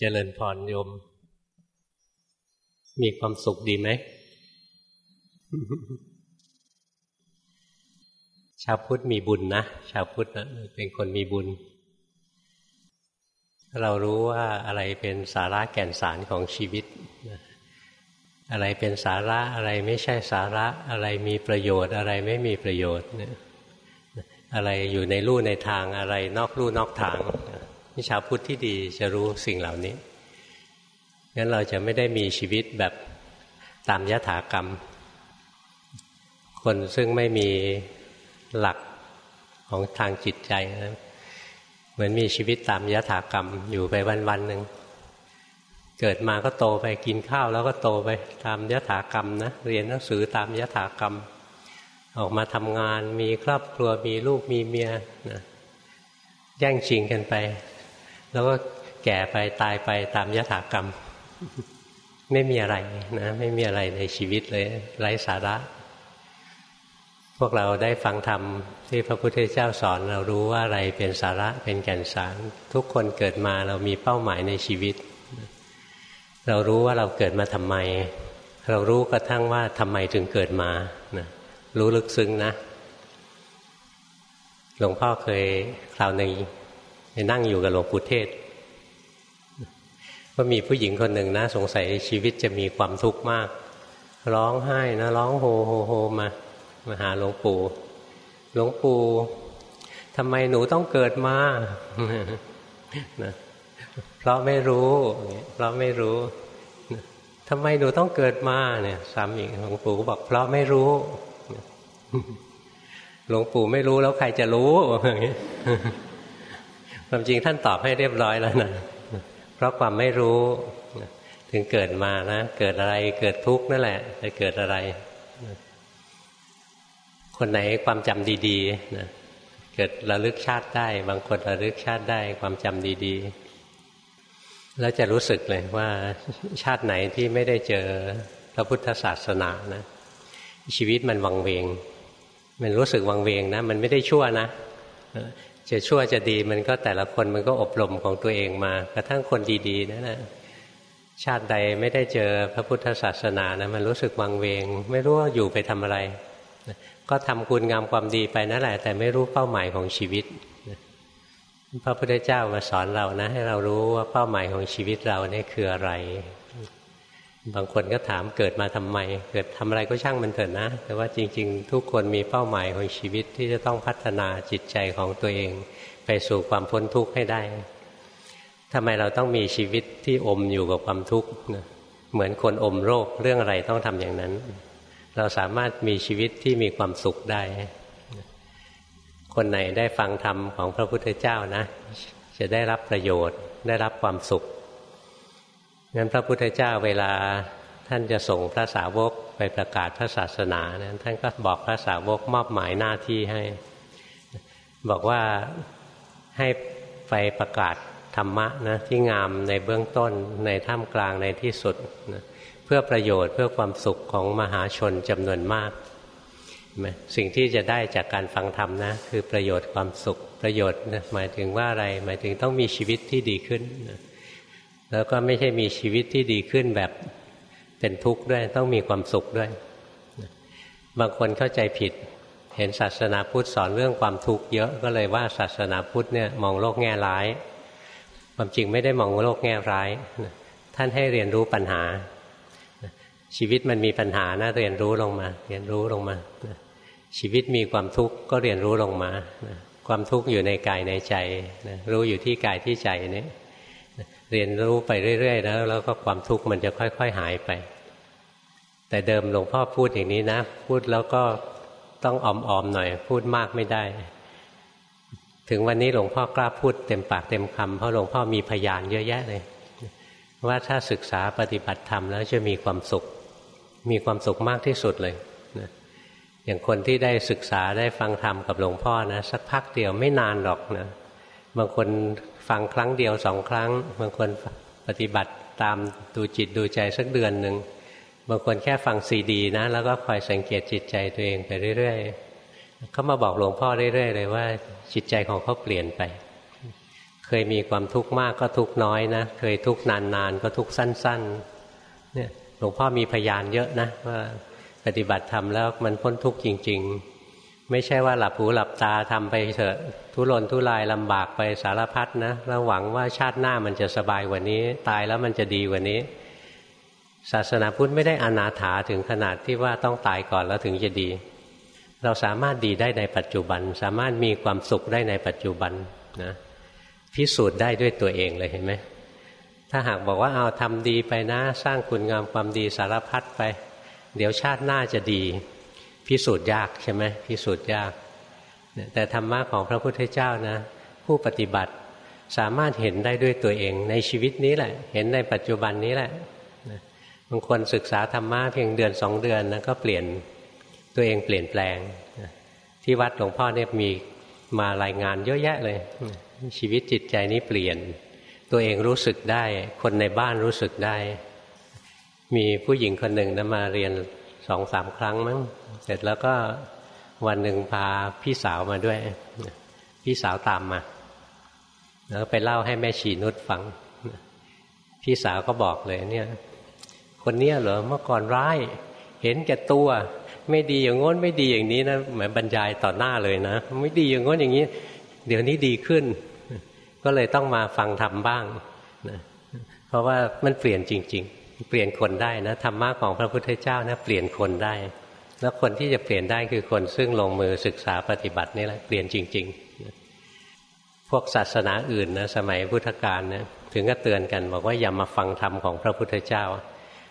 เจริญพรโยม มีความสุขดีไหม ชาวพุทธมีบุญนะ ชาวพุทธนะเป็นคนมีบุญ เรารู้ว่าอะไรเป็นสาระแก่นสารของชีวิต อะไรเป็นสาระอะไรไม่ใช่สาระ อะไรมีประโยชน์ อะไรไม่มีประโยชน์ อะไรอยู่ในลู่ในทางอะไรนอกลู่นอกทาง นี่ชาวพุทธที่ดีจะรู้สิ่งเหล่านี้งั้นเราจะไม่ได้มีชีวิตแบบตามยถากรรม คนซึ่งไม่มีหลักของทางจิตใจนะเหมือนมีชีวิตตามยถากรรมอยู่ไปวันๆหนึ่งเกิดมาก็โตไปกินข้าวแล้วก็โตไปตามยถากรรมนะเรียนหนังสือตามยถากรรม ออกมาทำงานมีครอบครัวมีลูกมีเมียนะแย่งชิงกันไป แล้วก็แก่ไปตายไปตามยถากรรม ไม่มีอะไรนะไม่มีอะไรในชีวิตเลยไร้สาระ พวกเราได้ฟังธรรมที่พระพุทธเจ้าสอนเรารู้ว่าอะไรเป็นสาระเป็นแก่นสาร ทุกคนเกิดมาเรามีเป้าหมายในชีวิต เรารู้ว่าเราเกิดมาทำไม เรารู้กระทั่งว่าทำไมถึงเกิดมานะรู้ลึกซึ้งนะหลวงพ่อเคยคราวหนึ่ง ไปนั่งอยู่กับหลวงปู่เทศก็มีผู้หญิงคนหนึ่งนะ สงสัยชีวิตจะมีความทุกข์มาก ร้องไห้นะร้องโฮโฮโฮมา มาหาหลวงปู่หลวงปู่ทำไมหนูต้องเกิดมานะเพราะไม่รู้เพราะไม่รู้ทำไมหนูต้องเกิดมาเนี่ยซ้ำอีกหลวงปู่ก็บอกเพราะไม่รู้หลวงปู่ไม่รู้แล้วใครจะรู้อย่างนี้ ความจริงท่านตอบให้เรียบร้อยแล้วนะเพราะความไม่รู้ถึงเกิดมานะ เกิดอะไรเกิดทุกข์นั่นแหละจะเกิดอะไร คนไหนความจำดีๆนะเกิดระลึกชาติได้ บางคนระลึกชาติได้ความจำดีๆ แล้วจะรู้สึกเลยว่าชาติไหนที่ไม่ได้เจอพระพุทธศาสนานะชีวิตมันวังเวง มันรู้สึกวังเวงนะ มันไม่ได้ชั่วนะ จะชั่วจะดีมันก็แต่ละคนมันก็อบรมของตัวเองมา กระทั่งคนดีๆนั่นแหละชาติใดไม่ได้เจอพระพุทธศาสนานะมันรู้สึกวังเวง ไม่รู้ว่าอยู่ไปทำอะไร ก็ทำคุณงามความดีไปนั่นแหละ แต่ไม่รู้เป้าหมายของชีวิตพระพุทธเจ้ามาสอนเรานะ ให้เรารู้ว่าเป้าหมายของชีวิตเราเนี่ยคืออะไร บางคนก็ถามเกิดมาทำไม เกิดทำอะไรก็ช่างมันเถิดนะ แต่ว่าจริง ๆ ทุกคนมีเป้าหมายของชีวิตที่จะต้องพัฒนาจิตใจของตัวเอง ไปสู่ความพ้นทุกข์ให้ได้ทำไมเราต้องมีชีวิตที่อมอยู่กับความทุกข์เหมือนคนอมโรคเรื่องอะไรต้องทำอย่างนั้น เราสามารถมีชีวิตที่มีความสุขได้ คนไหนได้ฟังธรรมของพระพุทธเจ้านะ จะได้รับประโยชน์ ได้รับความสุข งั้นพระพุทธเจ้าเวลาท่านจะส่งพระสาวกไปประกาศพระศาสนานะท่านก็บอกพระสาวกมอบหมายหน้าที่ให้ บอกว่าให้ไปประกาศธรรมะนะที่งามในเบื้องต้นในท่ามกลางในที่สุดนะเพื่อประโยชน์เพื่อความสุขของมหาชนจำนวนมากสิ่งที่จะได้จากการฟังธรรมนะคือประโยชน์ความสุขประโยชน์หมายถึงว่าอะไรหมายถึงต้องมีชีวิตที่ดีขึ้นนะ แล้วก็ไม่ใช่มีชีวิตที่ดีขึ้นแบบเป็นทุกข์ด้วยต้องมีความสุขด้วย บางคนเข้าใจผิด เห็นศาสนาพุทธสอนเรื่องความทุกข์เยอะก็เลยว่าศาสนาพุทธเนี่ยมองโลกแง่ร้าย ความจริงไม่ได้มองโลกแง่ร้าย ท่านให้เรียนรู้ปัญหา ชีวิตมันมีปัญหานะเรียนรู้ลงมา เรียนรู้ลงมา ชีวิตมีความทุกข์ก็เรียนรู้ลงมา ความทุกข์อยู่ในกายในใจรู้อยู่ที่กายที่ใจนี้ เรียนรู้ไปเรื่อยๆแล้วแล้วก็ความทุกข์มันจะค่อย ๆ หายไป แต่เดิมหลวงพ่อพูดอย่างนี้นะ พูดแล้วก็ต้องออมๆหน่อย พูดมากไม่ได้ ถึงวันนี้หลวงพ่อกล้าพูดเต็มปากเต็มคำเพราะหลวงพ่อมีพยานเยอะแยะเลย ว่าถ้าศึกษาปฏิบัติธรรมแล้วจะมีความสุข มีความสุขมากที่สุดเลยนะอย่างคนที่ได้ศึกษาได้ฟังธรรมกับหลวงพ่อนะสักพักเดียวไม่นานหรอกนะ บางคนฟังครั้งเดียวสองครั้ง บางคนปฏิบัติตามดูจิตดูใจสักเดือนหนึ่งบางคนแค่ฟังซีดีนะ แล้วก็คอยสังเกตจิตใจตัวเองไปเรื่อยๆเขามาบอกหลวงพ่อเรื่อยๆเลยว่าจิตใจของเขาเปลี่ยนไป เคยมีความทุกข์มากก็ทุกข์น้อยนะ เคยทุกข์นานๆก็ทุกข์สั้น ๆ เนี่ยหลวงพ่อมีพยานเยอะนะว่าปฏิบัติธรรมแล้วมันพ้นทุกข์จริง ๆ ไม่ใช่ว่าหลับหูหลับตาทำไปเถอะ ทุรนทุรายลำบากไปสารพัดนะแล้วหวังว่าชาติหน้ามันจะสบายกว่านี้ ตายแล้วมันจะดีกว่านี้ ศาสนาพุทธไม่ได้อนาถาถึงขนาดที่ว่าต้องตายก่อนแล้วถึงจะดี เราสามารถดีได้ในปัจจุบัน สามารถมีความสุขได้ในปัจจุบันนะพิสูจน์ได้ด้วยตัวเองเลยเห็นไหมถ้าหากบอกว่าเอาทำดีไปนะ สร้างคุณงามความดีสารพัดไป เดี๋ยวชาติหน้าจะดี พิสูจน์ยากใช่ไหมพิสูจน์ยาก แต่ธรรมะของพระพุทธเจ้านะ ผู้ปฏิบัติสามารถเห็นได้ด้วยตัวเองในชีวิตนี้แหละ เห็นในปัจจุบันนี้แหละบางคนศึกษาธรรมะเพียงเดือนสองเดือนนะก็เปลี่ยนตัวเองเปลี่ยนแปลง ที่วัดหลวงพ่อเนี่ยมีมารายงานเยอะแยะเลย ชีวิตจิตใจนี้เปลี่ยน ตัวเองรู้สึกได้ คนในบ้านรู้สึกได้ มีผู้หญิงคนหนึ่งนะมาเรียนสองสามครั้งมั้ง เสร็จแล้วก็วันหนึ่งพาพี่สาวมาด้วย พี่สาวตามมาแล้วไปเล่าให้แม่ชีนุชฟัง พี่สาวก็บอกเลยเนี่ย คนเนี้ยเหรอเมื่อก่อนร้าย เห็นแก่ตัว ไม่ดีอย่างง้นไม่ดีอย่างนี้นะเหมือนบรรยายต่อหน้าเลยนะ ไม่ดีอย่างง้นอย่างนี้ เดี๋ยวนี้ดีขึ้น ก็เลยต้องมาฟังธรรมบ้างนะเพราะว่ามันเปลี่ยนจริง ๆ เปลี่ยนคนได้นะธรรมะของพระพุทธเจ้านะเปลี่ยนคนได้ แล้วคนที่จะเปลี่ยนได้คือคนซึ่งลงมือศึกษาปฏิบัตินี่แหละเปลี่ยนจริง ๆ พวกศาสนาอื่นนะสมัยพุทธกาลนะถึงก็เตือนกันบอกว่าอย่ามาฟังธรรมของพระพุทธเจ้า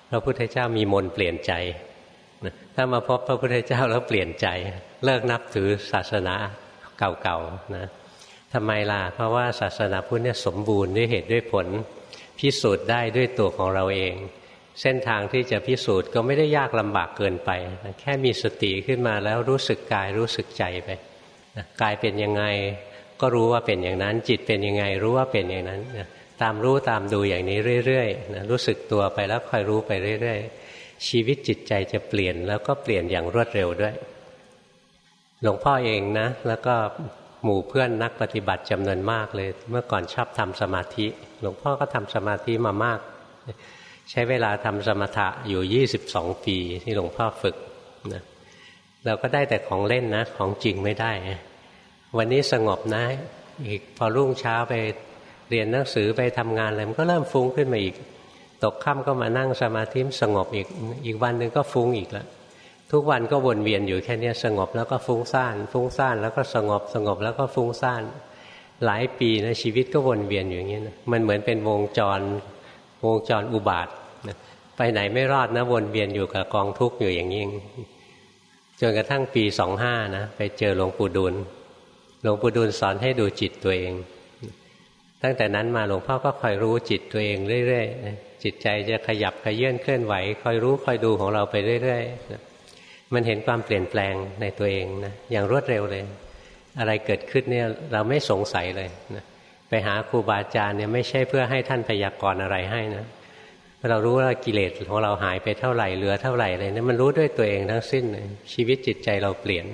พระพุทธเจ้ามีมนเปลี่ยนใจ ถ้ามาพบพระพุทธเจ้าแล้วเปลี่ยนใจ เลิกนับถือศาสนาเก่าๆนะทำไมล่ะ เพราะว่าศาสนาพุทธเนี่ยสมบูรณ์ด้วยเหตุด้วยผล พิสูจน์ได้ด้วยตัวของเราเอง เส้นทางที่จะพิสูจน์ก็ไม่ได้ยากลำบากเกินไป แค่มีสติขึ้นมาแล้วรู้สึกกายรู้สึกใจไปกายเป็นยังไงก็รู้ว่าเป็นอย่างนั้น จิตเป็นยังไงรู้ว่าเป็นอย่างนั้นตามรู้ตามดูอย่างนี้เรื่อยๆรู้สึกตัวไปแล้วคอยรู้ไปเรื่อย ๆ ชีวิตจิตใจจะเปลี่ยนแล้วก็เปลี่ยนอย่างรวดเร็วด้วย หลวงพ่อเองนะ แล้วก็หมู่เพื่อนนักปฏิบัติจำนวนมากเลย เมื่อก่อนชอบทำสมาธิ หลวงพ่อก็ทำสมาธิมามาก ใช้เวลาทำสมถะอยู่ 22 ปีที่หลวงพ่อฝึกนะเราก็ได้แต่ของเล่นนะ ของจริงไม่ได้ วันนี้สงบนะ อีกพอรุ่งเช้าไปเรียนหนังสือไปทำงานอะไรมันก็เริ่มฟุ้งขึ้นมาอีก ตกค่ำก็มานั่งสมาธิสงบอีก อีกวันหนึ่งก็ฟุ้งอีกแล้วทุกวันก็วนเวียนอยู่แค่นี้สงบแล้วก็ฟุ้งซ่านฟุ้งซ่านแล้วก็สงบสงบแล้วก็ฟุ้งซ่านหลายปีนะชีวิตก็วนเวียนอยู่อย่างนี้นะมันเหมือนเป็นวงจร วงจรอุบาทไปไหนไม่รอดนะวนเวียนอยู่กับกองทุกข์อยู่อย่างนี้จนกระทั่งปีสองห้านะไปเจอหลวงปู่ดูลหลวงปู่ดูลสอนให้ดูจิตตัวเอง ตั้งแต่นั้นมาหลวงพ่อก็คอยรู้จิตตัวเองเรื่อยๆจิตใจจะขยับขยื่นเคลื่อนไหว คอยรู้คอยดูของเราไปเรื่อยๆมันเห็นความเปลี่ยนแปลงในตัวเองนะอย่างรวดเร็วเลย อะไรเกิดขึ้นเนี่ยเราไม่สงสัยเลยนะ ไปหาครูบาอาจารย์เนี่ยไม่ใช่เพื่อให้ท่านพยากรณ์อะไรให้นะเรารู้ว่ากิเลสของเราหายไปเท่าไหร่เหลือเท่าไหร่เลยนี่มันรู้ด้วยตัวเองทั้งสิ้นชีวิตจิตใจเราเปลี่ยน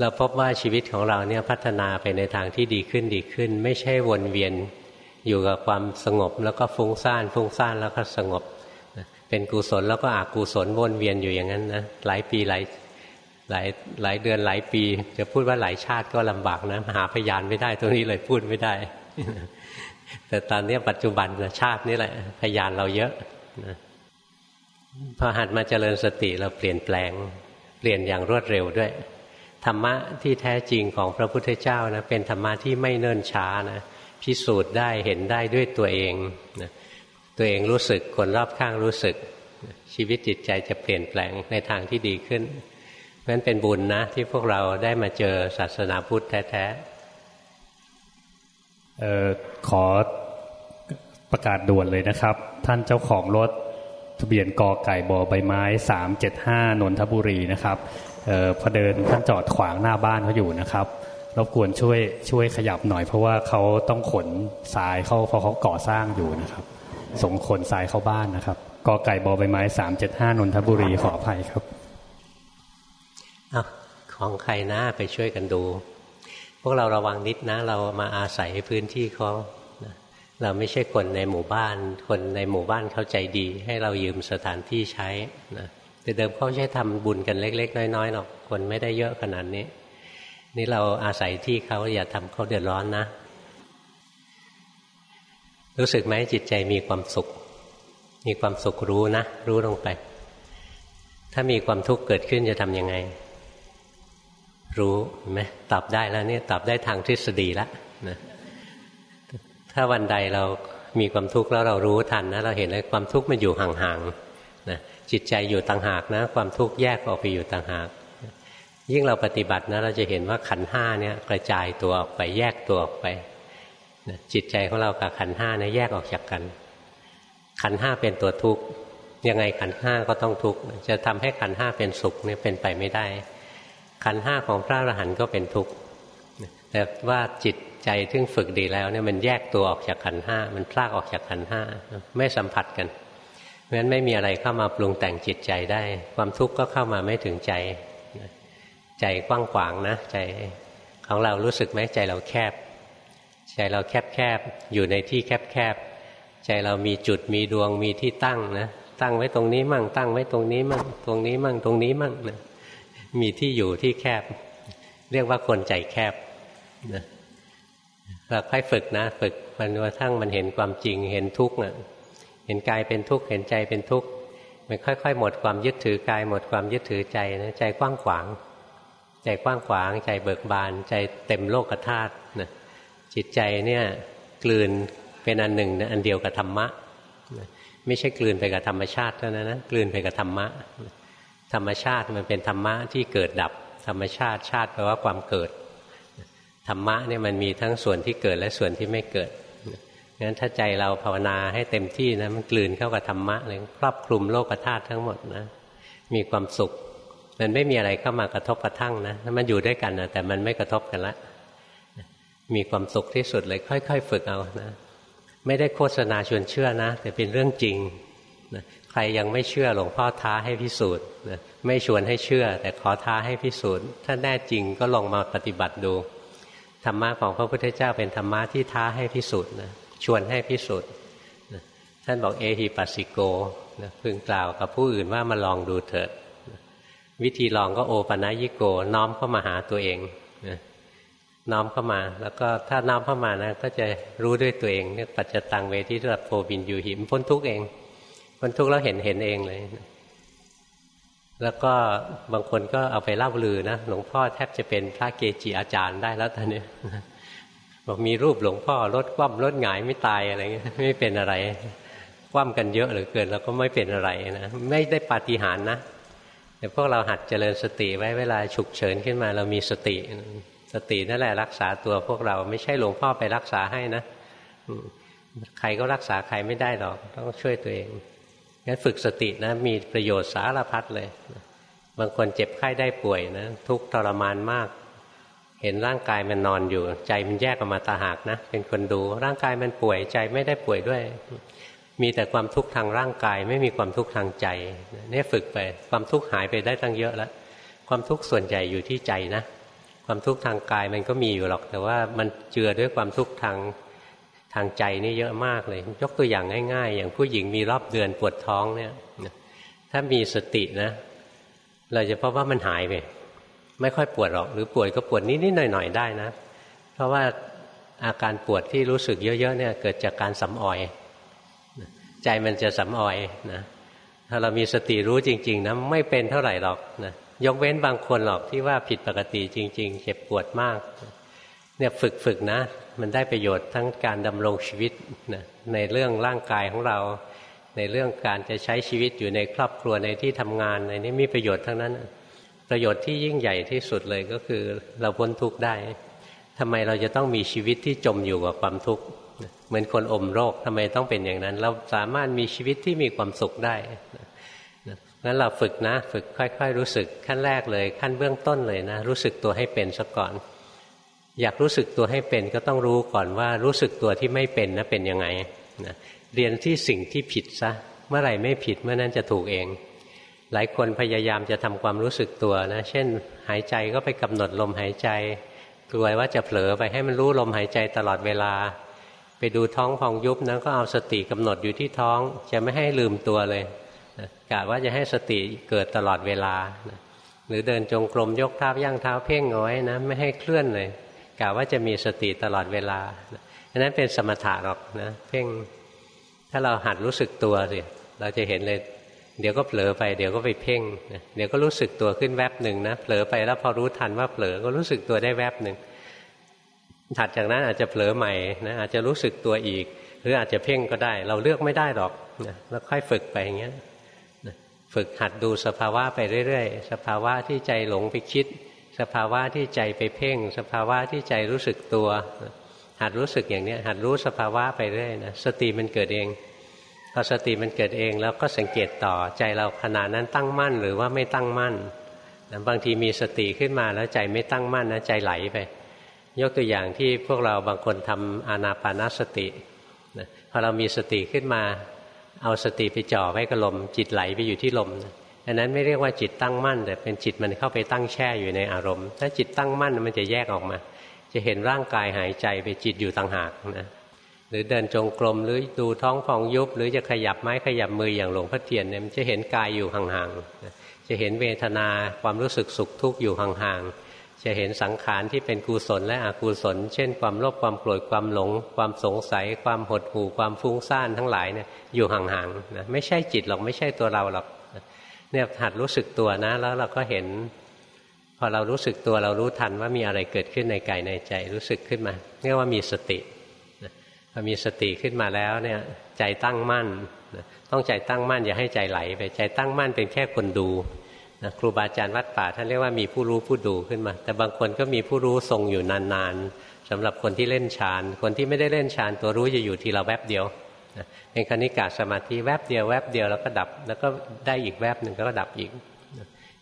เราพบว่าชีวิตของเราเนี่ยพัฒนาไปในทางที่ดีขึ้นดีขึ้น ไม่ใช่วนเวียนอยู่กับความสงบแล้วก็ฟุ้งซ่านฟุ้งซ่านแล้วก็สงบ เป็นกุศลแล้วก็อกุศลวนเวียนอยู่อย่างนั้นนะหลายปีหลาย หลายหลายเดือนหลายปี จะพูดว่าหลายชาติก็ลำบากนะหาพยานไม่ได้ตรงนี้เลยพูดไม่ได้ แต่ตอนนี้ปัจจุบันชาตินี้แหละพยานเราเยอะนะพอหัดมาเจริญสติเราเปลี่ยนแปลง เปลี่ยนอย่างรวดเร็วด้วยธรรมะที่แท้จริงของพระพุทธเจ้านะเป็นธรรมะที่ไม่เนิ่นช้านะพิสูจน์ได้เห็นได้ด้วยตัวเองนะตัวเองรู้สึกคนรอบข้างรู้สึก ชีวิตจิตใจจะเปลี่ยนแปลงในทางที่ดีขึ้น นั้นเป็นบุญนะ ที่พวกเราได้มาเจอศาสนาพุทธแท้ๆออขอประกาศด่วนเลยนะครับ ท่านเจ้าของรถทะเบียนกอไก่บอใบไม้สามเจ็ดห้านนทบุรีนะครับออพอเดินท่านจอดขวางหน้าบ้านเขาอยู่นะครับรบกวนช่วยช่วยขยับหน่อย เพราะว่าเขาต้องขนทรายเข้าเพราะเขาก่อสร้างอยู่นะครับ ส่งขนทรายเข้าบ้านนะครับกอไก่บอใบไม้สามเจ็ดห้านนทบุรีขออภัยครับ ของใครนะไปช่วยกันดู พวกเราระวังนิดนะ เรามาอาศัยพื้นที่เขาเราไม่ใช่คนในหมู่บ้าน คนในหมู่บ้านเขาใจดี ให้เรายืมสถานที่ใช้นะแต่เดิมเขาใช้ทำบุญกันเล็ก ๆ น้อยๆหรอกคนไม่ได้เยอะขนาดนี้ นี่เราอาศัยที่เขาอย่าทำเขาเดือดร้อนนะ รู้สึกไหมจิตใจมีความสุข มีความสุขรู้นะ รู้ลงไป ถ้ามีความทุกข์เกิดขึ้นจะทำยังไง รู้เห็นไหมตอบได้แล้วเนี่ยตอบได้ทางทฤษฎีแล้วนะถ้าวันใดเรามีความทุกข์แล้วเรารู้ทันนะเราเห็นเลยความทุกข์มันอยู่ห่างๆนะจิตใจอยู่ต่างหากนะ ความทุกข์แยกออกไปอยู่ต่างหาก ยิ่งเราปฏิบัตินะเราจะเห็นว่าขันห้าเนี่ยกระจายตัวออกไปแยกตัวออกไปนะจิตใจของเรากับขันห้าเนี่ยแยกออกจากกัน ขันห้าเป็นตัวทุกข์ยังไงขันห้าก็ต้องทุกข์จะทำให้ขันห้าเป็นสุขเนี่ยเป็นไปไม่ได้ ขันห้าของพระอรหันต์ก็เป็นทุกข์แต่ว่าจิตใจที่ฝึกดีแล้วเนี่ยมันแยกตัวออกจากขันห้ามันพลากออกจากขันห้าไม่สัมผัสกันเพราะฉะนั้นไม่มีอะไรเข้ามาปรุงแต่งจิตใจได้ ความทุกข์ก็เข้ามาไม่ถึงใจ ใจกว้างขวางนะ ใจของเรารู้สึกไหมใจเราแคบ ใจเราแคบแคบอยู่ในที่แคบแคบใจเรามีจุดมีดวงมีที่ตั้งนะตั้งไว้ตรงนี้มั่งตั้งไว้ตรงนี้มั่งตรงนี้มั่งตรงนี้มั่งนะ มีที่อยู่ที่แคบ เรียกว่าคนใจแคบนะเราค่อยฝึกนะ ฝึกมันว่าทั้งมันเห็นความจริงเห็นทุกข์นะเห็นกายเป็นทุกข์เห็นใจเป็นทุกข์มันค่อย ๆ หมดความยึดถือกายหมดความยึดถือใจนะใจกว้างขวาง ใจกว้างขวาง ใจเบิกบาน ใจเต็มโลกธาตุนะจิตใจเนี่ยกลืนเป็นอันหนึ่งอันเดียวกับธรรมะ ไม่ใช่กลืนไปกับธรรมชาติเท่านั้นนะกลืนไปกับธรรมะ ธรรมชาติมันเป็นธรรมะที่เกิดดับ ธรรมชาติชาติแปลว่าความเกิด ธรรมะเนี่ยมันมีทั้งส่วนที่เกิดและส่วนที่ไม่เกิดงั้นถ้าใจเราภาวนาให้เต็มที่นะมันกลืนเข้ากับธรรมะเลยครอบคลุมโลกธาตุทั้งหมดนะ มีความสุข มันไม่มีอะไรเข้ามากระทบกระทั่งนะมันอยู่ด้วยกันนะแต่มันไม่กระทบกันละมีความสุขที่สุดเลยค่อย ๆ ฝึกเอานะ ไม่ได้โฆษณาชวนเชื่อนะ แต่เป็นเรื่องจริงนะ ใครยังไม่เชื่อหลวงพ่อท้าให้พิสูจน์ไม่ชวนให้เชื่อ แต่ขอท้าให้พิสูจน์ ถ้าแน่จริงก็ลองมาปฏิบัติดูธรรมะของพระพุทธเจ้าเป็นธรรมะที่ท้าให้พิสูจน์นะชวนให้พิสูจน์ท่านบอกเอหิปัสสิโกนะพึงกล่าวกับผู้อื่นว่ามาลองดูเถิดวิธีลองก็โอปัญญิโก น้อมเข้ามาหาตัวเองนะน้อมเข้ามา แล้วก็ถ้าน้อมเข้ามานะก็จะรู้ด้วยตัวเองเนี่ยปัจจตังเวทิรัตโฟบินอยู่หิมพ้นทุกเอง พ้นทุกแล้วเห็นเห็นเองเลย แล้วก็บางคนก็เอาไปเล่าลือนะหลวงพ่อแทบจะเป็นพระเกจิอาจารย์ได้แล้วตอนนี้บอกมีรูปหลวงพ่อรถคว่ำรถหงายไม่ตายอะไรเงี้ยไม่เป็นอะไรคว่ำกันเยอะเหลือเกินแล้วก็ไม่เป็นอะไรนะไม่ได้ปาฏิหาริย์นะแต่พวกเราหัดเจริญสติไว้เวลาฉุกเฉินขึ้นมา เรามีสติ สตินั่นแหละรักษาตัวพวกเราไม่ใช่หลวงพ่อไปรักษาให้นะใครก็รักษาใครไม่ได้หรอกต้องช่วยตัวเอง งั้นฝึกสตินะมีประโยชน์สารพัดเลย บางคนเจ็บไข้ได้ป่วยนะทุกทรมานมาก เห็นร่างกายมันนอนอยู่ ใจมันแยกออกมาตาหากนะ เป็นคนดูร่างกายมันป่วยใจไม่ได้ป่วยด้วย มีแต่ความทุกข์ทางร่างกาย ไม่มีความทุกข์ทางใจนี่ฝึกไป ความทุกข์หายไปได้ตั้งเยอะแล้วความทุกข์ส่วนใหญ่อยู่ที่ใจนะ ความทุกข์ทางกายมันก็มีอยู่หรอก แต่ว่ามันเจือด้วยความทุกข์ทาง ทางใจนี่เยอะมากเลย ยกตัวอย่างง่ายๆ อย่างผู้หญิงมีรอบเดือนปวดท้องเนี่ยถ้ามีสตินะ เราจะพบว่ามันหายไปไม่ค่อยปวดหรอก หรือปวดก็ปวดนิดๆหน่อยๆได้นะ เพราะว่าอาการปวดที่รู้สึกเยอะๆเนี่ย เกิดจากการสำออย ใจมันจะสำออยนะถ้าเรามีสติรู้จริง ๆนะไม่เป็นเท่าไหร่หรอกนะยกเว้นบางคนหรอกที่ว่าผิดปกติจริง ๆ เจ็บปวดมาก เนี่ยฝึกฝึกนะ มันได้ประโยชน์ทั้งการดำรงชีวิตนะในเรื่องร่างกายของเรา ในเรื่องการจะใช้ชีวิตอยู่ในครอบครัวในที่ทำงานในนี้มีประโยชน์ทั้งนั้น ประโยชน์ที่ยิ่งใหญ่ที่สุดเลยก็คือเราพ้นทุกข์ได้ทำไมเราจะต้องมีชีวิตที่จมอยู่กับความทุกข์เหมือนคนอมโรคทำไมต้องเป็นอย่างนั้น เราสามารถมีชีวิตที่มีความสุขได้งั้นเราฝึกนะ ฝึกค่อย ๆ รู้สึกขั้นแรกเลย ขั้นเบื้องต้นเลยนะ รู้สึกตัวให้เป็นซะก่อน อยากรู้สึกตัวให้เป็นก็ต้องรู้ก่อนว่ารู้สึกตัวที่ไม่เป็นนะเป็นยังไงนะเรียนที่สิ่งที่ผิดซะเมื่อไหร่ไม่ผิดเมื่อนั้นจะถูกเอง หลายคนพยายามจะทำความรู้สึกตัวนะเช่น หายใจก็ไปกำหนดลมหายใจกลัวว่าจะเผลอไปให้มันรู้ลมหายใจตลอดเวลา ไปดูท้องพองยุบนะก็เอาสติกำหนดอยู่ที่ท้อง จะไม่ให้ลืมตัวเลยกะว่าจะให้สติเกิดตลอดเวลาหรือเดินจงกรมยกเท้าย่างเท้าเพ่งเอาไว้นะไม่ให้เคลื่อนเลย กะว่าจะมีสติตลอดเวลาอันนั้นเป็นสมถะหรอกนะเพ่งถ้าเราหัดรู้สึกตัวสิเราจะเห็นเลยเดี๋ยวก็เผลอไปเดี๋ยวก็ไปเพ่งเดี๋ยวก็รู้สึกตัวขึ้นแวบหนึ่งนะเผลอไปแล้วพอรู้ทันว่าเผลอก็รู้สึกตัวได้แวบหนึ่งถัดจากนั้นอาจจะเผลอใหม่นะอาจจะรู้สึกตัวอีก หรืออาจจะเพ่งก็ได้ เราเลือกไม่ได้หรอกนะแล้วค่อยฝึกไปอย่างเงี้ยฝึกหัดดูสภาวะไปเรื่อย ๆ สภาวะที่ใจหลงไปคิด สภาวะที่ใจไปเพ่ง สภาวะที่ใจรู้สึกตัว หัดรู้สึกอย่างนี้หัดรู้สภาวะไปเรื่อยนะสติมันเกิดเองพอสติมันเกิดเองแล้วก็สังเกตต่อใจเราขณะนั้นตั้งมั่นหรือว่าไม่ตั้งมั่นนะบางทีมีสติขึ้นมาแล้วใจไม่ตั้งมั่นนะใจไหลไป ยกตัวอย่างที่พวกเราบางคนทำอานาปานาสตินะพอเรามีสติขึ้นมา เอาสติไปจ่อไว้กับลมจิตไหลไปอยู่ที่ลม อันนั้นไม่เรียกว่าจิตตั้งมั่น แต่เป็นจิตมันเข้าไปตั้งแช่อยู่ในอารมณ์ ถ้าจิตตั้งมั่นมันจะแยกออกมา จะเห็นร่างกายหายใจไปจิตอยู่ต่างหากนะหรือเดินจงกรมหรือดูท้องฟองยุบ หรือจะขยับไม้ขยับมืออย่างหลวงพ่อเทียนเนี่ยมันจะเห็นกายอยู่ห่างๆจะเห็นเวทนาความรู้สึกสุขทุกข์อยู่ห่างๆจะเห็นสังขารที่เป็นกุศลและอกุศล เช่น ความโลภความโกรธความหลง ความสงสัย ความหดหู่ความฟุ้งซ่านทั้งหลายเนี่ยอยู่ห่างๆนะไม่ใช่จิตหรอกไม่ใช่ตัวเราหรอก เนี่ยหัดรู้สึกตัวนะ แล้วเราก็เห็น พอเรารู้สึกตัวเรารู้ทันว่ามีอะไรเกิดขึ้นในกายในใจรู้สึกขึ้นมาเรียกว่ามีสติพอมีสติขึ้นมาแล้วเนี่ยใจตั้งมั่นต้องใจตั้งมั่นอย่าให้ใจไหลไปใจตั้งมั่นเป็นแค่คนดูนะครูบาอาจารย์วัดป่าท่านเรียกว่ามีผู้รู้ผู้ดูขึ้นมา แต่บางคนก็มีผู้รู้ทรงอยู่นานๆสำหรับคนที่เล่นฌานคนที่ไม่ได้เล่นฌานตัวรู้จะอยู่ทีละแวบเดียว เป็นคณิกาสมาธิแวบเดียวแวบเดียวแล้วก็ดับ แล้วก็ได้อีกแวบหนึ่งก็ดับอีก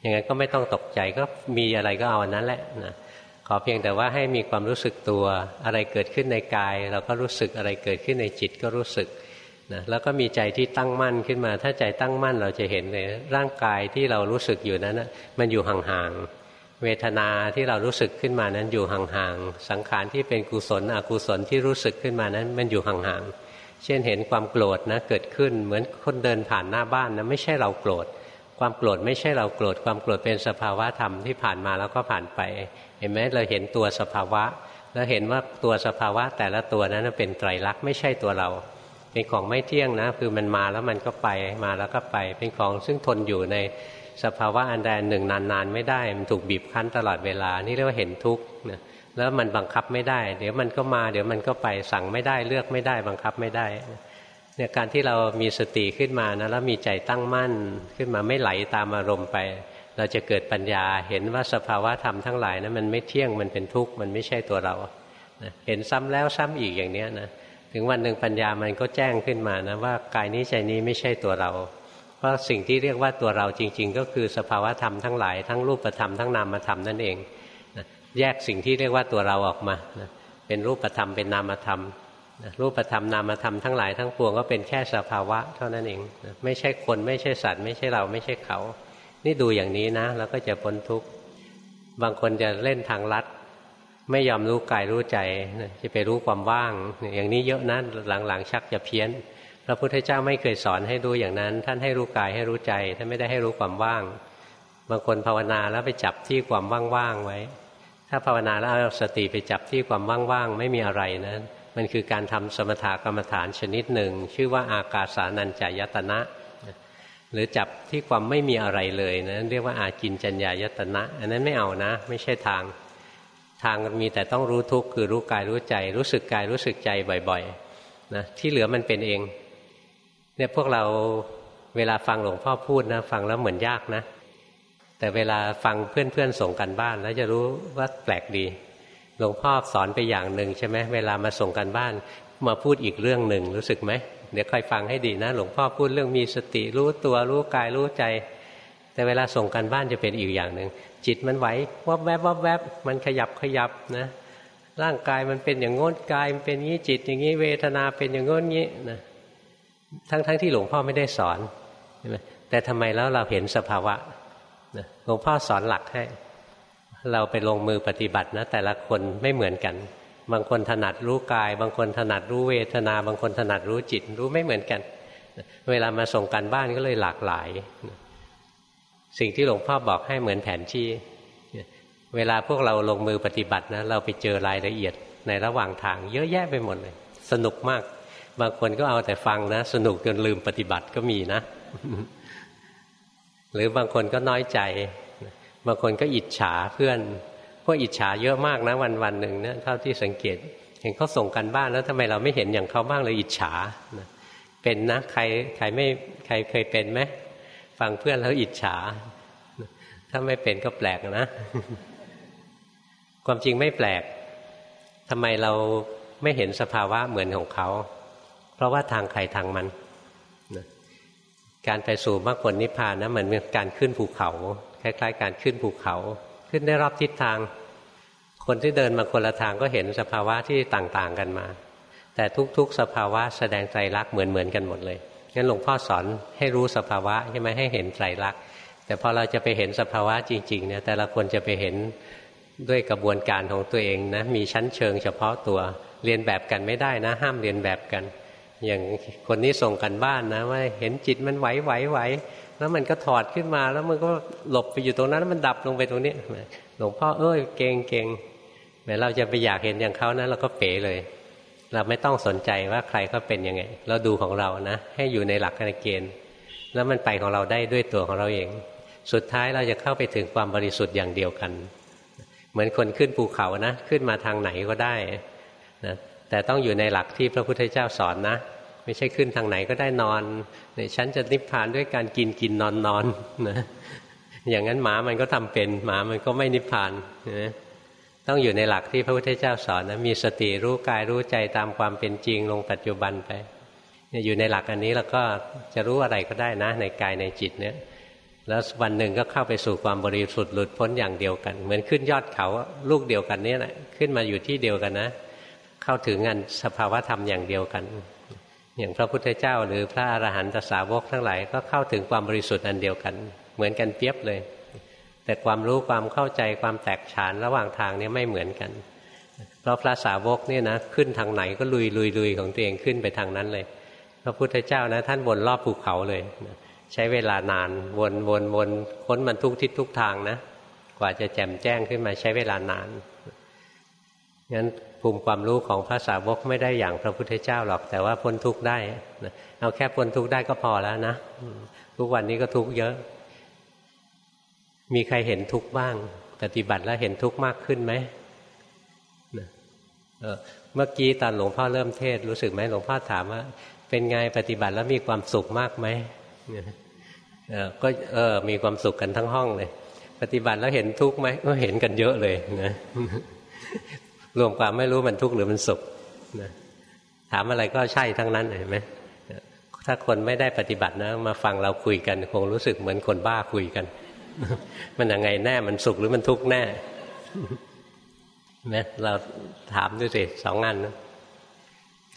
อย่างนั้นก็ไม่ต้องตกใจก็มีอะไรก็เอาอันนั้นแหละนะขอเพียงแต่ว่าให้มีความรู้สึกตัวอะไรเกิดขึ้นในกาย เราก็รู้สึกอะไรเกิดขึ้นในจิตก็รู้สึกนะแล้วก็มีใจที่ตั้งมั่นขึ้นมา ถ้าใจตั้งมั่นเราจะเห็นเลยร่างกายที่เรารู้สึกอยู่นั้นนะมันอยู่ห่างๆเวทนาที่เรารู้สึกขึ้นมานั้นอยู่ห่างๆสังขารที่เป็นกุศลอกุศลที่รู้สึกขึ้นมานั้นมันอยู่ห่างๆ เช่นเห็นความโกรธนะเกิดขึ้นเหมือนคนเดินผ่านหน้าบ้านนะไม่ใช่เราโกรธ ความโกรธไม่ใช่เราโกรธ ความโกรธเป็นสภาวะธรรมที่ผ่านมาแล้วก็ผ่านไป เห็นไหมเราเห็นตัวสภาวะ แล้วเห็นว่าตัวสภาวะแต่ละตัวนั้นเป็นไตรลักษณ์ไม่ใช่ตัวเรา เป็นของไม่เที่ยงนะ คือมันมาแล้วมันก็ไปมาแล้วก็ไป เป็นของซึ่งทนอยู่ในสภาวะอันใดหนึ่งนานๆ ไม่ได้มันถูกบีบคั้นตลอดเวลา นี่เรียกว่าเห็นทุกข์นะ แล้วมันบังคับไม่ได้ เดี๋ยวมันก็มา เดี๋ยวมันก็ไปสั่งไม่ได้เลือกไม่ได้ บังคับไม่ได้เนี่ยการที่เรามีสติขึ้นมานะแล้วมีใจตั้งมั่นขึ้นมาไม่ไหลตามอารมณ์ไป เราจะเกิดปัญญาเห็นว่าสภาวะธรรมทั้งหลายนะั้นมันไม่เที่ยงมันเป็นทุกข์มันไม่ใช่ตัวเราเห็นซ้ำแล้วซ้ำอีกอย่างเนี้ยนะถึงวันหนึ่งปัญญามันก็แจ้งขึ้นมานะว่ากายนี้ใจนี้ไม่ใช่ตัวเรา เพราะสิ่งที่เรียกว่าตัวเราจริง ๆ ก็คือสภาวะธรรมทั้งหลายทั้งรูปธรรมทั้งนามธรรมนั่นเอง แยกสิ่งที่เรียกว่าตัวเราออกมาเป็นรูปธรรมเป็นนามธรรมรูปธรรมนามธรรมทั้งหลายทั้งปวงก็เป็นแค่สภาวะ เท่านั้นเองไม่ใช่คนไม่ใช่สัตว์ ไม่ใช่เราไม่ใช่เขา นี่ดูอย่างนี้นะแล้วก็จะพ้นทุกข์บางคนจะเล่นทางลัด ไม่ยอมรู้กายรู้ใจจะไปรู้ความว่าง อย่างนี้เยอะนะหลังๆ ชักจะเพี้ยนพระพุทธเจ้าไม่เคยสอนให้ดูอย่างนั้น ท่านให้รู้กายให้รู้ใจท่านไม่ได้ให้รู้ความว่าง บางคนภาวนาแล้วไปจับที่ความว่างๆไว้ ถ้าภาวนาแล้วเอาสติไปจับที่ความว่างๆไม่มีอะไรนะมันคือการทำสมถกรรมฐานชนิดหนึ่ง ชื่อว่าอากาสานัญจายตนะ หรือจับที่ความไม่มีอะไรเลยนะเรียกว่าอากินจัญญายตนะ อันนั้นไม่เอานะ ไม่ใช่ทาง ทางมีแต่ต้องรู้ทุกข์คือรู้กายรู้ใจ รู้สึกกายรู้สึกใจบ่อยๆนะที่เหลือมันเป็นเองเนี่ยพวกเราเวลาฟังหลวงพ่อพูดนะ ฟังแล้วเหมือนยากนะ แต่เวลาฟังเพื่อนๆส่งกันบ้าน แล้วจะรู้ว่าแปลกดี หลวงพ่อสอนไปอย่างหนึ่งใช่ไหมเวลามาส่งกันบ้าน มาพูดอีกเรื่องหนึ่งรู้สึกไหมเดี๋ยวค่อยฟังให้ดีนะ หลวงพ่อพูดเรื่องมีสติรู้ตัวรู้กายรู้ใจ แต่เวลาส่งกันบ้านจะเป็นอีกอย่างหนึ่งจิตมันไหววับแวบวับแวบมันขยับขยับนะร่างกายมันเป็นอย่างงนกายมันเป็นงี้จิต อย่างนี้เวทนาเป็นอย่างงนี้นะทั้งทั้งที่หลวงพ่อไม่ได้สอนใช่ไหมแต่ทำไมแล้วเราเห็นสภาวะ หลวงพ่อสอนหลักให้ เราไปลงมือปฏิบัตินะ แต่ละคนไม่เหมือนกัน บางคนถนัดรู้กาย บางคนถนัดรู้เวทนา บางคนถนัดรู้จิต รู้ไม่เหมือนกัน เวลามาส่งกันบ้านก็เลยหลากหลาย สิ่งที่หลวงพ่อบอกให้เหมือนแผนที่เวลาพวกเราลงมือปฏิบัตินะเราไปเจอรายละเอียดในระหว่างทาง เยอะแยะไปหมดเลย สนุกมาก บางคนก็เอาแต่ฟังนะ สนุกจนลืมปฏิบัติก็มีนะ หรือบางคนก็น้อยใจ บางคนก็อิจฉาเพื่อน พวกอิจฉาเยอะมากนะวันวันหนึ่งเนี่ยเท่าที่สังเกต เห็นเขาส่งกันบ้านแล้วทำไมเราไม่เห็นอย่างเขาบ้างเลยอิจฉาเป็นนะใครใครไม่ใครเคยเป็นไหมฟังเพื่อนแล้วอิจฉา ถ้าไม่เป็นก็แปลกนะ ความจริงไม่แปลกทำไมเราไม่เห็นสภาวะเหมือนของเขา เพราะว่าทางใครทางมัน การไปสู่มรรคผลนิพพานนะเหมือนการขึ้นภูเขา คล้ายๆ การขึ้นภูเขา ขึ้นได้รอบทิศทาง คนที่เดินมาคนละทางก็เห็นสภาวะที่ต่างๆกันมา แต่ทุกๆ สภาวะแสดงใจรักเหมือนๆกันหมดเลยงั้นหลวงพ่อสอนให้รู้สภาวะใช่ไหมให้เห็นใจรักแต่พอเราจะไปเห็นสภาวะจริงๆเนี่ยแต่ละคนจะไปเห็นด้วยกระบวนการของตัวเองนะมีชั้นเชิงเฉพาะตัวเรียนแบบกันไม่ได้นะ ห้ามเรียนแบบกัน อย่างคนนี้ส่งกันบ้านนะว่าเห็นจิตมันไหวไหวไหวแล้วมันก็ถอดขึ้นมาแล้วมันก็หลบไปอยู่ตรงนั้นแล้วมันดับลงไปตรงนี้หลวงพ่อเอ้ยเก่งเก่งแม้เราจะไปอยากเห็นอย่างเขานะเราก็เป๋เลย เราไม่ต้องสนใจว่าใครเขาเป็นยังไง เราดูของเรานะ ให้อยู่ในหลักการเกณฑ์ แล้วมันไปของเราได้ด้วยตัวของเราเอง สุดท้ายเราจะเข้าไปถึงความบริสุทธิ์อย่างเดียวกัน เหมือนคนขึ้นภูเขานะ ขึ้นมาทางไหนก็ได้นะ แต่ต้องอยู่ในหลักที่พระพุทธเจ้าสอนนะ ไม่ใช่ขึ้นทางไหนก็ได้นอนเนี่ยฉันจะนิพพานด้วยการกินกินนอนนอนนะอย่างนั้นหมามันก็ทำเป็นหมามันก็ไม่นิพพานนะต้องอยู่ในหลักที่พระพุทธเจ้าสอนนะมีสติรู้กายรู้ใจตามความเป็นจริงลงปัจจุบันไปอยู่ในหลักอันนี้แล้วก็จะรู้อะไรก็ได้นะ ในกายในจิตเนี่ย แล้ววันหนึ่งก็เข้าไปสู่ความบริสุทธิ์หลุดพ้นอย่างเดียวกัน เหมือนขึ้นยอดเขาลูกเดียวกันนี่แหละขึ้นมาอยู่ที่เดียวกันนะ เข้าถึงงานสภาวธรรมอย่างเดียวกัน อย่างพระพุทธเจ้าหรือพระอรหันตสาวกทั้งหลายก็เข้าถึงความบริสุทธิ์อันเดียวกัน เหมือนกันเปียบเลย แต่ความรู้ความเข้าใจความแตกฉานระหว่างทางนี้ไม่เหมือนกัน เพราะพระสาวกเนี่ยนะขึ้นทางไหนก็ลุยลุยลุยของตัวเองขึ้นไปทางนั้นเลย พระพุทธเจ้านะท่านวนรอบภูเขาเลยใช้เวลานานวนวนวนค้นมันทุกทิศทุกทางนะกว่าจะแจ่มแจ้งขึ้นมาใช้เวลานานงั้น ภูมิความรู้ของพระสาวกไม่ได้อย่างพระพุทธเจ้าหรอก แต่ว่าพ้นทุกข์ได้เอาแค่พ้นทุกข์ได้ก็พอแล้วนะทุกวันนี้ก็ทุกข์เยอะ มีใครเห็นทุกข์บ้าง ปฏิบัติแล้วเห็นทุกข์มากขึ้นไหมเมื่อกี้ตอนหลวงพ่อเริ่มเทศรู้สึกไหมหลวงพ่อถามว่า เป็นไงปฏิบัติแล้วมีความสุขมากไหมก็เออมีความสุขกันทั้งห้องเลย ปฏิบัติแล้วเห็นทุกข์ไหมก็เห็นกันเยอะเลยนะ รวมความไม่รู้มันทุกข์หรือมันสุขนะถามอะไรก็ใช่ทั้งนั้นเห็นไหมถ้าคนไม่ได้ปฏิบัตินะ มาฟังเราคุยกัน คงรู้สึกเหมือนคนบ้าคุยกัน มันยังไงแน่มันสุขหรือมันทุกข์แน่นะเราถามดูสิสองงานนะ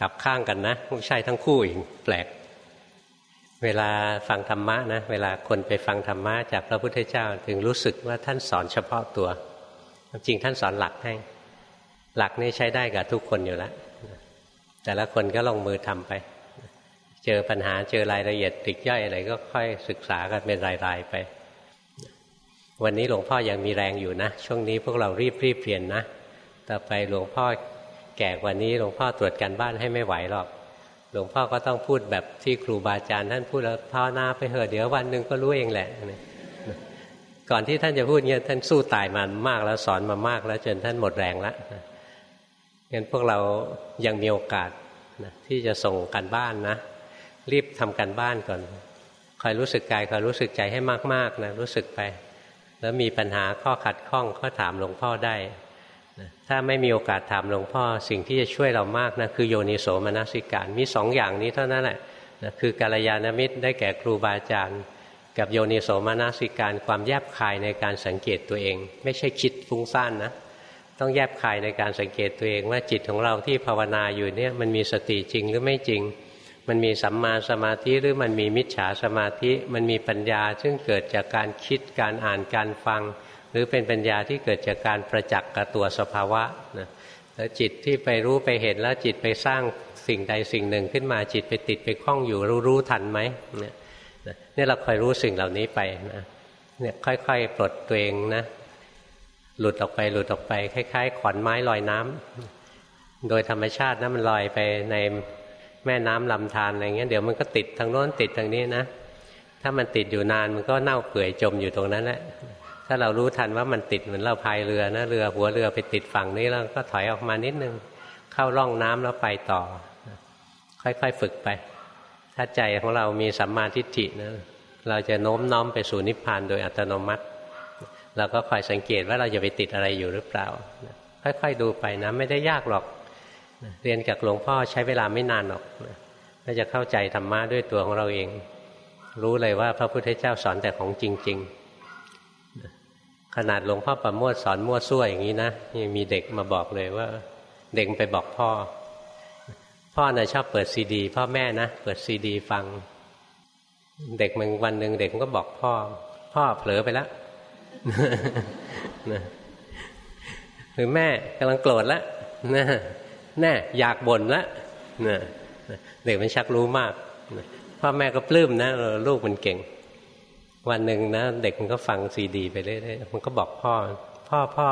กลับข้างกันนะไม่ใช่ทั้งคู่อีกแปลก เวลาฟังธรรมะนะเวลาคนไปฟังธรรมะจากพระพุทธเจ้า ถึงรู้สึกว่าท่านสอนเฉพาะตัว จริงท่านสอนหลักให้ หลักนี้ใช้ได้กับทุกคนอยู่แล้วแต่ละคนก็ลงมือทำไป เจอปัญหาเจอรายละเอียดติกย่อยอะไรก็ค่อยศึกษากันเป็นรายๆไป วันนี้หลวงพ่อยังมีแรงอยู่นะ ช่วงนี้พวกเรารีบรีบเปลี่ยนนะ ต่อไปหลวงพ่อแก่กว่านี้หลวงพ่อตรวจการบ้านให้ไม่ไหวหรอก หลวงพ่อก็ต้องพูดแบบที่ครูบาอาจารย์ท่านพูดแล้วภาวนาไปเถอะเดี๋ยววันหนึ่งก็รู้เองแหละก่อนที่ท่านจะพูดเงี้ยท่านสู้ตายมามากแล้วสอนมามากแล้วจนท่านหมดแรงแล้ว งั้นพวกเรายังมีโอกาสนะที่จะส่งกันบ้านนะ รีบทำกันบ้านก่อนคอยรู้สึกกายคอยรู้สึกใจให้มากๆนะรู้สึกไป แล้วมีปัญหาข้อขัดข้องก็ถามหลวงพ่อได้ถ้าไม่มีโอกาสถามหลวงพ่อสิ่งที่จะช่วยเรามากนะคือโยนิโสมนสิการมีสองอย่างนี้เท่านั้นแหละนะคือกาลยานมิตรได้แก่ครูบาอาจารย์ กับโยนิโสมนสิการความแยบคายในการสังเกตตัวเอง ไม่ใช่คิดฟุ้งซ่านนะ ต้องแยบคายในการสังเกตตัวเองว่าจิตของเราที่ภาวนาอยู่เนี่ยมันมีสติจริงหรือไม่จริง มันมีสัมมาสมาธิหรือมันมีมิจฉาสมาธิ มันมีปัญญาซึ่งเกิดจากการคิดการอ่านการฟัง หรือเป็นปัญญาที่เกิดจากการประจักษ์กับตัวสภาวะนะแล้วจิตที่ไปรู้ไปเห็นแล้วจิตไปสร้างสิ่งใดสิ่งหนึ่งขึ้นมาจิตไปติดไปคล้องอยู่รู้รู้ทันไหมเนี่ยนี่เราคอยรู้สิ่งเหล่านี้ไปนะเนี่ยค่อยๆปลดตัวเองนะ หลุดออกไปหลุดออกไปคล้ายๆ ขอนไม้ลอยน้ำโดยธรรมชาตินะมันลอยไปในแม่น้ำลำธารอะไรเงี้ยเดี๋ยวมันก็ติดทางโน้นติดทางนี้นะ ถ้ามันติดอยู่นานมันก็เน่าเปื่อยจมอยู่ตรงนั้นแหละถ้าเรารู้ทันว่ามันติดเหมือนเราพายเรือนะเรือหัวเรือไปติดฝั่งนี้แล้วก็ถอยออกมานิดนึงเข้าร่องน้ำแล้วไปต่อ ค่อยๆฝึกไป ถ้าใจของเรามีสัมมาทิฏฐินะเราจะโน้มน้อมไปสู่นิพพานโดยอัตโนมัติ เราก็คอยสังเกตว่าเราจะไปติดอะไรอยู่หรือเปล่า ค่อยๆดูไปนะไม่ได้ยากหรอก เรียนกับหลวงพ่อใช้เวลาไม่นานหรอกก็จะเข้าใจธรรมะด้วยตัวของเราเอง รู้เลยว่าพระพุทธเจ้าสอนแต่ของจริง ๆ ขนาดหลวงพ่อประโมทสอนมั่วซั่วอย่างนี้นะยังมีเด็กมาบอกเลยว่า เด็กไปบอกพ่อ พ่อนะ่ะชอบเปิดซีดี พ่อแม่นะเปิดซีดี ฟัง เด็กมันวันหนึ่งเด็กมันก็บอกพ่อ พ่อเผลอไปแล้ว หรือแม่กำลังโกรธแล้วนะแน่อยากบ่นแล้วนะเด็กมันชักรู้มากพ่อแม่ก็ปลื้มนะลูกมันเก่ง วันหนึ่งนะเด็กมันก็ฟังซีดีไปเรื่อยๆมันก็บอกพ่อ พ่อพ่อ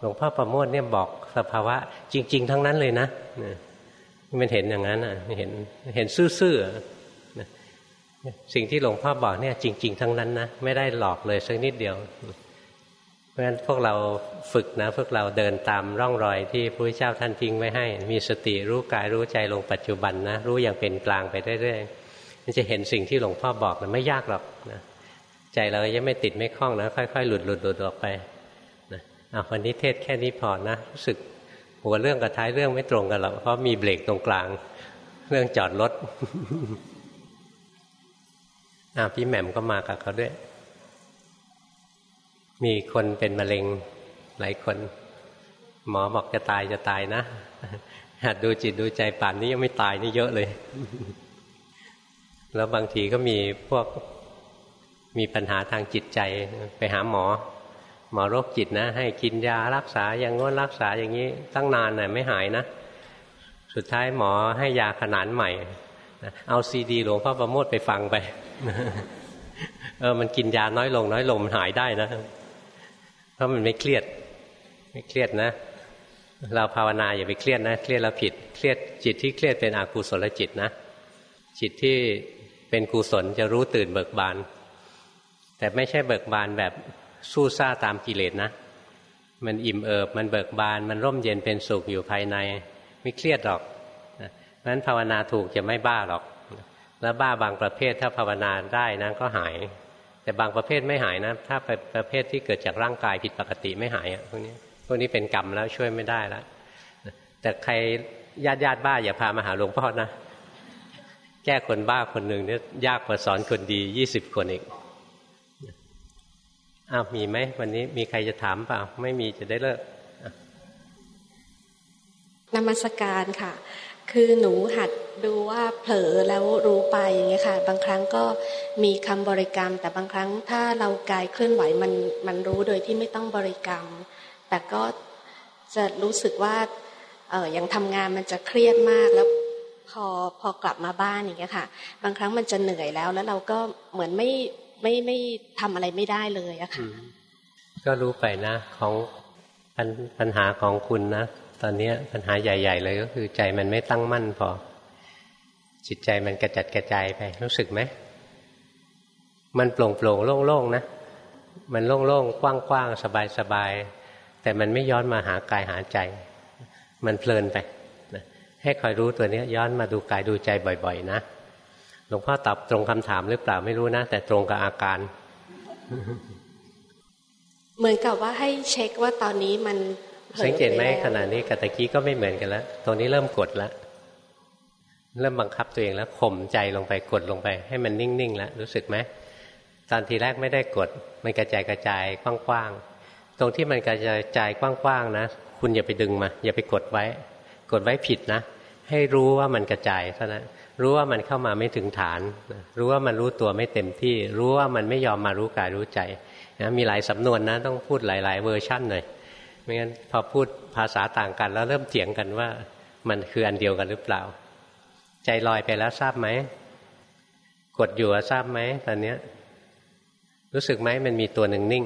หลวงพ่อประโมทเนี่ยบอกสภาวะ จริง ๆ ทั้งนั้นเลยนะมันเห็นอย่างนั้นอะเห็นเห็นซื่อๆสิ่งที่หลวงพ่อบอกเนี่ย จริง ๆ ทั้งนั้นนะไม่ได้หลอกเลยสักนิดเดียว ราะฉะนั้นพวกเราฝึกนะพวกเราเดินตามร่องรอยที่พระพุทธเจ้าท่านทิ้งไว้ให้ มีสติรู้กายรู้ใจลงปัจจุบันนะ รู้อย่างเป็นกลางไปเรื่อยๆมันจะเห็นสิ่งที่หลวงพ่อบอกนะไม่ยากหรอกนะใจเรายังไม่ติดไม่คล้องนะ ค่อยๆ หลุดหลุดหลุดออกไปนะเอาวันนี้เทศแค่นี้พอนะรู้สึกหัวเรื่องกับท้ายเรื่องไม่ตรงกันหรอกเพราะมีเบรกตรงกลาง เรื่องจอดรถอ่าพี่แหม่มก็มากับเขาด้วย มีคนเป็นมะเร็งหลายคน หมอบอกจะตายจะตายนะหัดดูจิตดูใจป่านนี้ยังไม่ตายนี่เยอะเลย แล้วบางทีก็มีพวกมีปัญหาทางจิตใจไปหาหมอ หมอโรคจิตนะ ให้กินยารักษาอย่างง้นรักษาอย่างนี้ตั้งนานนะ่ะไม่หายนะ สุดท้ายหมอให้ยาขนาดใหม่ เอาซีดีหลวงพ่อประโมทไปฟังไป เออมันกินยาน้อยลง น้อยลงมันหายได้นะ เพราะมันไม่เครียด ไม่เครียดนะ เราภาวนาอย่าไปเครียดนะ เครียดแล้วผิด เครียดจิตที่เครียดเป็นอกุศลจิตนะ จิตที่เป็นกุศลจะรู้ตื่นเบิกบาน แต่ไม่ใช่เบิกบานแบบสู้ซ่าตามกิเลสนะ มันอิ่มเอิบ มันเบิกบาน มันร่มเย็นเป็นสุขอยู่ภายใน ไม่เครียดหรอกนั้นภาวนาถูกจะไม่บ้าหรอก แล้วบ้าบางประเภทถ้าภาวนาได้นะก็หาย แต่บางประเภทไม่หายนะ ถ้าเป็นประเภทที่เกิดจากร่างกายผิดปกติไม่หายอะพวกนี้พวกนี้เป็นกรรมแล้วช่วยไม่ได้แล้วแต่ใครญาติญาติบ้าอย่าพามาหาหลวงพ่อนะ แก้คนบ้าคนหนึ่งเนี่ยยากกว่าสอนคนดียี่สิบคนอีกอ้าวมีไหมวันนี้มีใครจะถามเปล่า ไม่มีจะได้เลิกนมัสการค่ะ คือหนูหัดดูว่าเผลอแล้วรู้ไปอย่างเงี้ยค่ะ บางครั้งก็มีคำบริกรรม แต่บางครั้งถ้าเรากายเคลื่อนไหวมันมันรู้โดยที่ไม่ต้องบริกรรม แต่ก็จะรู้สึกว่าเออยังทำงานมันจะเครียดมากแล้วพอพอกลับมาบ้านอย่างเงี้ยค่ะ บางครั้งมันจะเหนื่อยแล้วแล้วเราก็เหมือนไม่ไม่ไม่ทำอะไรไม่ได้เลยอะค่ะก็รู้ไปนะของปัญปัญหาของคุณนะ ตอนนี้ปัญหาใหญ่ ๆ เลยก็คือใจมันไม่ตั้งมั่นพอ จิตใจมันกระจัดกระจายไป รู้สึกไหม มันโปร่งโปร่งโล่งๆนะ มันโล่งๆกว้างๆสบายๆแต่มันไม่ย้อนมาหากายหาใจ มันเพลินไปให้คอยรู้ตัวนี้ย้อนมาดูกายดูใจบ่อย ๆ นะหลวงพ่อตอบตรงคำถามหรือเปล่าไม่รู้นะ แต่ตรงกับอาการ เหมือนกับว่าให้เช็คว่าตอนนี้มัน สังเกตไหมขณะนี้กับตะกี้ก็ไม่เหมือนกันแล้วตรงนี้เริ่มกดแล้วเริ่มบังคับตัวเองแล้วข่มใจลงไปกดลงไป ให้มันนิ่งๆแล้วรู้สึกไหมตอนทีแรกไม่ได้กด มันกระจายกระจายกว้างๆตรงที่มันกระจายกระจายกว้างๆนะ คุณอย่าไปดึงมา อย่าไปกดไว้ กดไว้ผิดนะ ให้รู้ว่ามันกระจายเท่านั้นรู้ว่ามันเข้ามาไม่ถึงฐาน รู้ว่ามันรู้ตัวไม่เต็มที่ รู้ว่ามันไม่ยอมมารู้กายรู้ใจนะมีหลายสำนวนนะ ต้องพูดหลาย ๆ เวอร์ชั่นหน่อย ไม่งั้นพอพูดภาษาต่างกัน แล้วเริ่มเถียงกันว่า มันคืออันเดียวกันหรือเปล่า ใจลอยไปแล้วทราบไหมกดอยู่ทราบไหมตอนนี้รู้สึกไหมมันมีตัวหนึ่งนิ่ง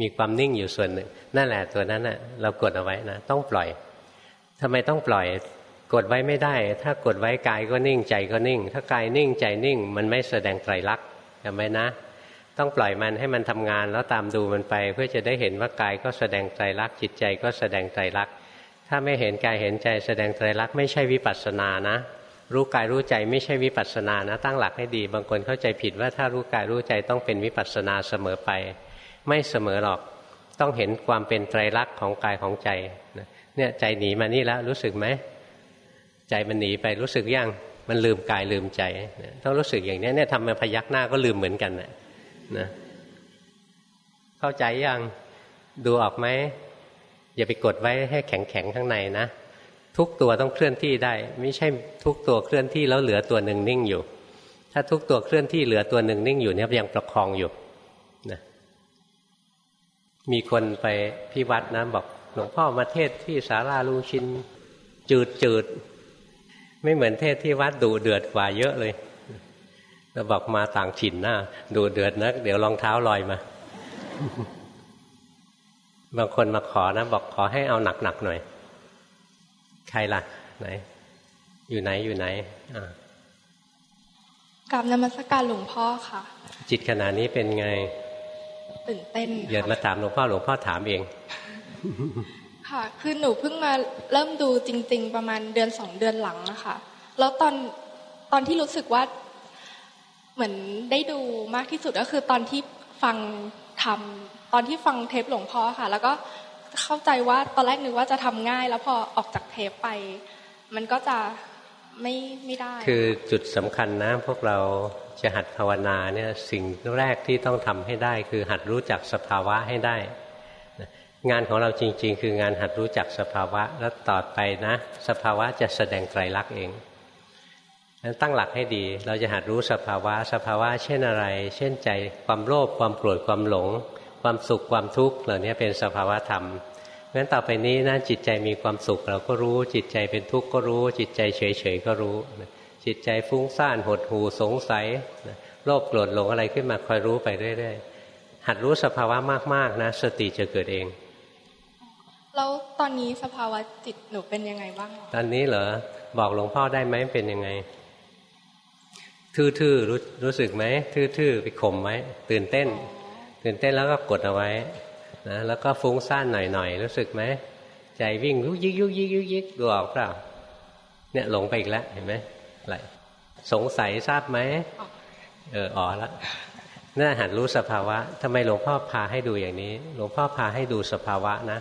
มีความนิ่งอยู่ส่วนหนึ่ง นั่นแหละตัวนั้นน่ะ เรากดเอาไว้นะต้องปล่อยทำไมต้องปล่อย กดไว้ไม่ได้ ถ้ากดไว้กายก็นิ่งใจก็นิ่ง ถ้ากายนิ่งใจนิ่ง มันไม่แสดงไตรลักษณ์จำไว้นะ ต้องปล่อยมันให้มันทำงานแล้วตามดูมันไป เพื่อจะได้เห็นว่ากายก็แสดงไตรลักษณ์จิตใจก็แสดงไตรลักษณ์ถ้าไม่เห็นกายเห็นใจแสดงไตรลักษณ์ไม่ใช่วิปัสสนานะ รู้กายรู้ใจไม่ใช่วิปัสสนานะ ตั้งหลักให้ดี บางคนเข้าใจผิดว่าถ้ารู้กายรู้ใจต้องเป็นวิปัสสนาเสมอไป ไม่เสมอหรอกต้องเห็นความเป็นไตรลักษณ์ของกายของใจเนี่ยใจหนีมานี่แล้วรู้สึกไหมใจมันหนีไปรู้สึกยังมันลืมกายลืมใจต้องรู้สึกอย่างนี้เนี่ยทำมาพยักหน้าก็ลืมเหมือนกันนะ นะเข้าใจยังดูออกไหมอย่าไปกดไว้ให้แข็งแข็งข้างในนะทุกตัวต้องเคลื่อนที่ได้ ไม่ใช่ทุกตัวเคลื่อนที่แล้วเหลือตัวหนึ่งนิ่งอยู่ ถ้าทุกตัวเคลื่อนที่เหลือตัวหนึ่งนิ่งอยู่เนี่ยยังประคองอยู่นะมีคนไปพิวัตรนะบอกหลวงพ่อมาเทศที่สาราลุงชินจืดจืดไม่เหมือนเทศที่วัดดูเดือดกว่าเยอะเลย เราบอกมาต่างถิ่นหน้า ดูเดือดนัก เดี๋ยวรองเท้าลอยมา บางคนมาขอนะ บอกขอให้เอาหนักๆหน่อย ใครล่ะ ไหน อยู่ไหนอยู่ไหนกราบนมัสการหลวงพ่อค่ะ จิตขณะนี้เป็นไงตื่นเต้นอย่ามาถามหลวงพ่อหลวงพ่อถามเอง ค่ะ คือหนูเพิ่งมาเริ่มดูจริง ๆ ประมาณเดือนสองเดือนหลังนะคะแล้วตอนตอนที่รู้สึกว่า เหมือนได้ดูมากที่สุดก็คือตอนที่ฟังทำตอนที่ฟังเทปหลวงพ่อค่ะ แล้วก็เข้าใจว่าตอนแรกนึกว่าจะทำง่าย แล้วพอออกจากเทปไป มันก็จะไม่ไม่ได้ คือจุดสำคัญนะ พวกเราจะหัดภาวนาเนี่ยสิ่งแรกที่ต้องทำให้ได้ คือหัดรู้จักสภาวะให้ได้ งานของเราจริง ๆ คืองานหัดรู้จักสภาวะแล้วต่อไปนะ สภาวะจะแสดงไตรลักษณ์เอง นั้นตั้งหลักให้ดี เราจะหัดรู้สภาวะ สภาวะ เช่นอะไร เช่นใจ ความโลภ ความโกรธ ความหลง ความสุข ความทุกข์ เหล่านี้เป็นสภาวะธรรมเพราะฉะนั้นต่อไปนี้นะจิตใจมีความสุขเราก็รู้ จิตใจเป็นทุกข์ก็รู้ จิตใจเฉยๆก็รู้ จิตใจฟุ้งซ่านหดหูสงสัย โลภ โกรธ หลงอะไรขึ้นมาคอยรู้ไปเรื่อยๆ หัดรู้สภาวะมากๆนะ สติจะเกิดเอง แล้วตอนนี้สภาวะจิตหนูเป็นยังไงบ้าง ตอนนี้เหรอ บอกหลวงพ่อได้ไหมเป็นยังไง ทื่อๆรู้รู้สึกไหมทื่อๆไปข่มไว้ตื่นเต้น ตื่นเต้นแล้วก็กดเอาไว้นะแล้วก็ฟุ้งซ่านหน่อยๆรู้สึกไหมใจวิ่งยุกยิกยุกยิกยุกยิกดูออกเปล่าเนี่ยหลงไปอีกแล้วเห็นไหมอะไรสงสัยทราบไหมเอออ๋อล้วน่าหัดรู้สภาวะทำไมหลวงพ่อพาให้ดูอย่างนี้ หลวงพ่อพาให้ดูสภาวะนะ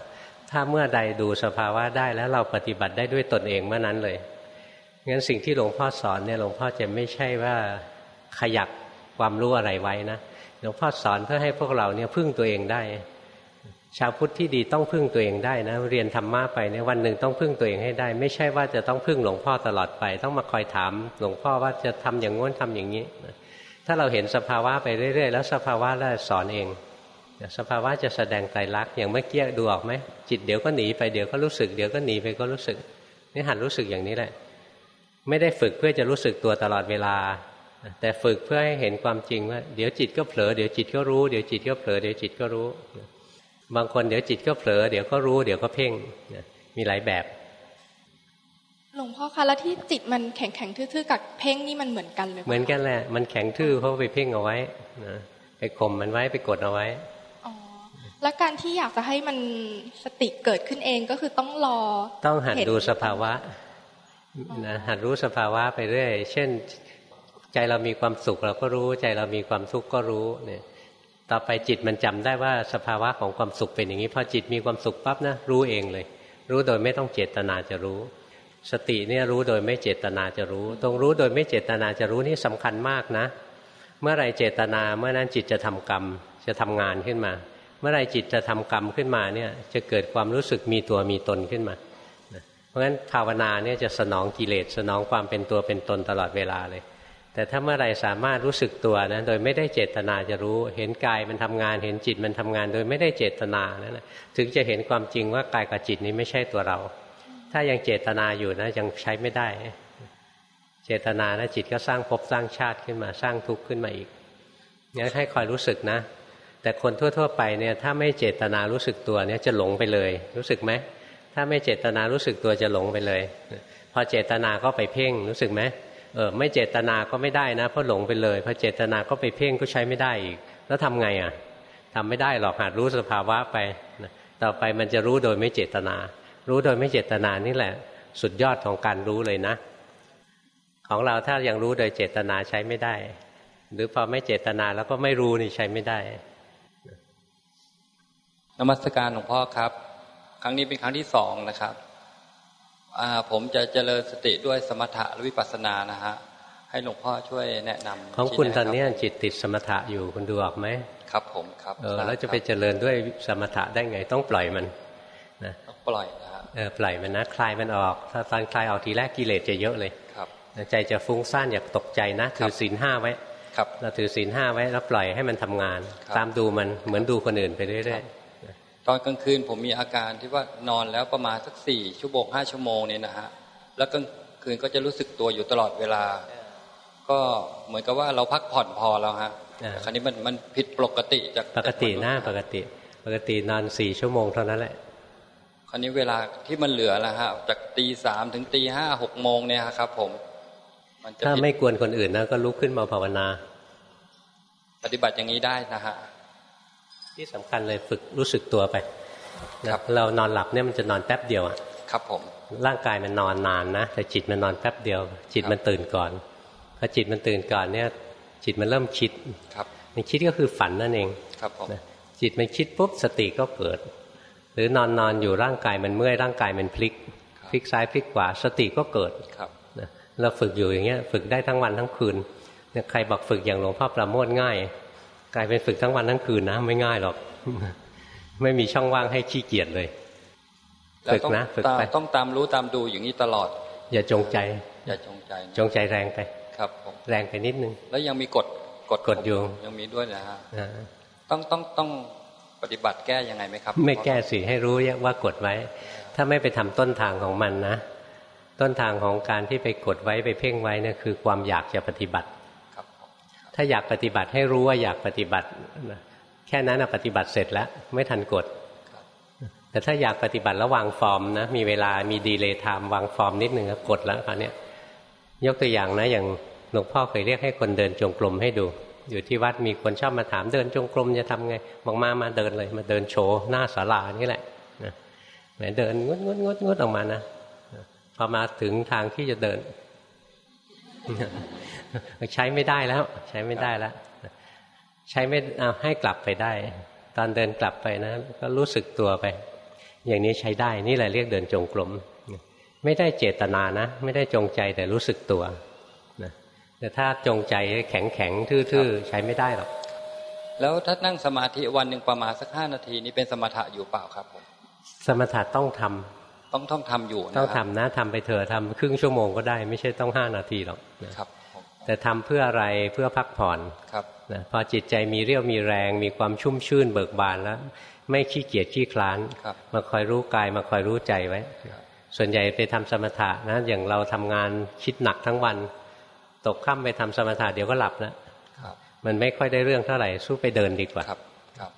ถ้าเมื่อใดดูสภาวะได้แล้วเราปฏิบัติได้ด้วยตนเองเมื่อนั้นเลย งั้นสิ่งที่หลวงพ่อสอนเนี่ยหลวงพ่อจะไม่ใช่ว่าขยักความรู้อะไรไว้นะหลวงพ่อสอนเพื่อให้พวกเราเนี่ยพึ่งตัวเองได้ ชาวพุทธที่ดีต้องพึ่งตัวเองได้นะ เรียนธรรมะไปในวันหนึ่งต้องพึ่งตัวเองให้ได้ ไม่ใช่ว่าจะต้องพึ่งหลวงพ่อตลอดไป ต้องมาคอยถามหลวงพ่อว่าจะทำอย่างง้นทำอย่างนี้ถ้าเราเห็นสภาวะไปเรื่อย ๆ แล้วสภาวะแล้วสอนเองสภาวะจะแสดงไตรลักษณ์อย่างเมื่อกี้ดูออกไหมจิตเดี๋ยวก็หนีไปเดี๋ยวก็รู้สึก เดี๋ยวก็หนีไปก็รู้สึกนี่หันรู้สึกอย่างนี้แหละ ไม่ได้ฝึกเพื่อจะรู้สึกตัวตลอดเวลา แต่ฝึกเพื่อให้เห็นความจริงว่า เดี๋ยวจิตก็เผลอเดี๋ยวจิตก็รู้เดี๋ยวจิตก็เผลอเดี๋ยวจิตก็รู้ บางคนเดี๋ยวจิตก็เผลอเดี๋ยวก็รู้เดี๋ยวก็เพ่งมีหลายแบบ หลวงพ่อคะแล้วที่จิตมันแข็งแข็งทื่อๆกับเพ่งนี่มันเหมือนกันเลยเหมือนกันแหละ มันแข็งทื่อเพราะไปเพ่งเอาไว้นะไปข่มมันไว้ไปกดเอาไว้อ๋อแล้วการที่อยากจะให้มันสติเกิดขึ้นเองก็คือต้องรอ ต้องหัดดูสภาวะ นะหัดรู้สภาวะไปเรื่อย เช่น ใจเรามีความสุขเราก็รู้ ใจเรามีความทุกข์ก็รู้เนี่ยต่อไปจิตมันจำได้ว่าสภาวะของความสุขเป็นอย่างนี้พอจิตมีความสุขปั๊บนะรู้เองเลย รู้โดยไม่ต้องเจตนาจะรู้ สติเนี่ยรู้โดยไม่เจตนาจะรู้ ตรงรู้โดยไม่เจตนาจะรู้นี่สำคัญมากนะ เมื่อไรเจตนาเมื่อนั้นจิตจะทำกรรมจะทำงานขึ้นมา เมื่อไรจิตจะทำกรรมขึ้นมาเนี่ยจะเกิดความรู้สึกมีตัวมีตนขึ้นมา ราะฉะนั้นภาวนาเนี่ยจะสนองกิเลสสนองความเป็นตัวเป็นตนตลอดเวลาเลย แต่ถ้าเมื่อไรสามารถรู้สึกตัวนะโดยไม่ได้เจตนาจะรู้ เห็นกายมันทำงาน เห็นจิตมันทำงาน โดยไม่ได้เจตนานั่นแหละถึงจะเห็นความจริงว่ากายกับจิตนี้ไม่ใช่ตัวเรา ถ้ายังเจตนาอยู่นะยังใช้ไม่ได้ เจตนานะจิตก็สร้างภพสร้างชาติขึ้นมาสร้างทุกข์ขึ้นมาอีกงั้นให้คอยรู้สึกนะ แต่คนทั่ว ๆ ไปเนี่ยถ้าไม่เจตนารู้สึกตัวเนี่ยจะหลงไปเลย รู้สึกไหม ถ้าไม่เจตนารู้สึกตัวจะหลงไปเลย พอเจตนาก็ไปเพ่งรู้สึกไหมเออไม่เจตนาก็ไม่ได้นะเพราะหลงไปเลยพอเจตนาก็ไปเพ่งก็ใช้ไม่ได้อีก แล้วทำไงอะทำไม่ได้หรอกหัดรู้สภาวะไปต่อไปมันจะรู้โดยไม่เจตนา รู้โดยไม่เจตนานี่แหละ สุดยอดของการรู้เลยนะ ของเราถ้ายังรู้โดยเจตนาใช้ไม่ได้ หรือพอไม่เจตนาแล้วก็ไม่รู้นี่ใช้ไม่ได้นมัสการหลวงพ่อครับ ครั้งนี้เป็นครั้งที่สองนะครับผมจะเจริญสติด้วยสมถะและวิปัสสนานะฮะให้หลวงพ่อช่วยแนะนำของคุณตอนนี้จิตติดสมถะอยู่คุณดูออกไหมครับผมครับเออแล้วจะไปเจริญด้วยสมถะได้ไงต้องปล่อยมันนะต้องปล่อยนะเออปล่อยมันนะคลายมันออก ถ้าตอนคลายออกทีแรกกิเลสจะเยอะเลยครับใจจะฟุ้งซ่านอย่าตกใจนะถือศีลห้าไว้ครับเราถือศีลห้าไว้แล้วปล่อยให้มันทำงาน ตามดูมันเหมือนดูคนอื่นไปเรื่อยๆ ตอนกลางคืนผมมีอาการที่ว่านอนแล้วประมาณสักสี่ชั่วโมงห้าชั่วโมงเนี่ยนะฮะแล้วกลางคืนก็จะรู้สึกตัวอยู่ตลอดเวลา ก็เหมือนกับว่าเราพักผ่อนพอแล้วฮะคราวนี้มันมันผิดปกติจากปกติหน้าปกติ ปกตินอนสี่ชั่วโมงเท่านั้นแหละคราวนี้เวลาที่มันเหลือแล้วฮะจากตีสามถึงตีห้าหกโมงเนี่ยครับ ผมถ้าไม่กวนคนอื่นนะก็ลุกขึ้นมาภาวนา ปฏิบัติอย่างนี้ได้นะฮะ ที่สำคัญเลยฝึกรู้สึกตัวไปครับเรานอนหลับเนี่ยมันจะนอนแป๊บเดียวอะครับผมร่างกายมันนอนนานนะแต่จิตมันนอนแป๊บเดียว จิตมันตื่นก่อนพอจิตมันตื่นก่อนเนี่ยจิตมันเริ่มคิดครับมันคิดก็คือฝันนั่นเองครับผมจิตมันคิดปุ๊บสติก็เกิด หรือนอนนอนอยู่ร่างกายมันเมื่อยร่างกายมันพลิกพลิกซ้ายพลิกขวาสติก็เกิดครับเราฝึกอยู่อย่างเงี้ยฝึกได้ทั้งวันทั้งคืนเนี่ยใครบอกฝึกอย่างหลวงพ่อประโมทง่าย กลายเป็นฝึกทั้งวันทั้งคืนนะไม่ง่ายหรอก ไม่มีช่องว่างให้ขี้เกียจเลยฝึกนะฝึกไปต้องตามรู้ตามดูอย่างนี้ตลอด อย่าจงใจ อย่าจงใจ จงใจแรงไป ครับผมแรงไปนิดนึง แล้วยังมีกฎกฎกฎอยู่ยังมีด้วยนะฮะต้องต้องต้องปฏิบัติแก้ยังไงไหมครับ ไม่แก้สิให้รู้ว่ากดไว้ ถ้าไม่ไปทำต้นทางของมันนะ ต้นทางของการที่ไปกดไว้ไปเพ่งไว้นี่คือความอยากจะปฏิบัติ ถ้าอยากปฏิบัติให้รู้ว่าอยากปฏิบัติแค่นั้นปฏิบัติเสร็จแล้วไม่ทันกด แต่ถ้าอยากปฏิบัติแล้ววางฟอร์มนะมีเวลามี delay time วางฟอร์มนิดหนึ่งก็กดแล้วคราวนี้ยกตัวอย่างนะอย่างหลวงพ่อเคยเรียกให้คนเดินจงกรมให้ดู อยู่ที่วัดมีคนชอบมาถามเดินจงกรมจะทำไงบอกมามาเดินเลยมาเดินโชว์หน้าศาลานี่แหละนะเดินงุดงุดงุดงุดออกมานะพอมาถึงทางที่จะเดิน ใช้ไม่ได้แล้ว ใช้ไม่ได้แล้วใช้ไม่เอาให้กลับไปได้ ตอนเดินกลับไปนะ ก็รู้สึกตัวไป อย่างนี้ใช้ได้นี่แหละเรียกเดินจงกรมไม่ได้เจตนานะ ไม่ได้จงใจแต่รู้สึกตัวนะแต่ถ้าจงใจแข็งแข็งทื่อๆ ใช้ไม่ได้หรอกแล้วถ้านั่งสมาธิวันหนึ่งประมาณสักห้านาทีนี้เป็นสมถะอยู่เปล่าครับผมสมถะต้องทำต้องต้องทำอยู่ต้องทำนะทำไปเถอะทำครึ่งชั่วโมงก็ได้ ไม่ใช่ต้องห้านาทีหรอกครับ แต่ทำเพื่ออะไรเพื่อพักผ่อนครับนะพอจิตใจมีเรี่ยวมีแรง มีความชุ่มชื่นเบิกบานแล้ว ไม่ขี้เกียจขี้คลานมาคอยรู้กายมาคอยรู้ใจไว้ ส่วนใหญ่ไปทำสมถะนะอย่างเราทำงานคิดหนักทั้งวัน ตกค่ำไปทำสมถะเดี๋ยวก็หลับแล้วมันไม่ค่อยได้เรื่องเท่าไหร่สู้ไปเดินดีกว่าครับครับ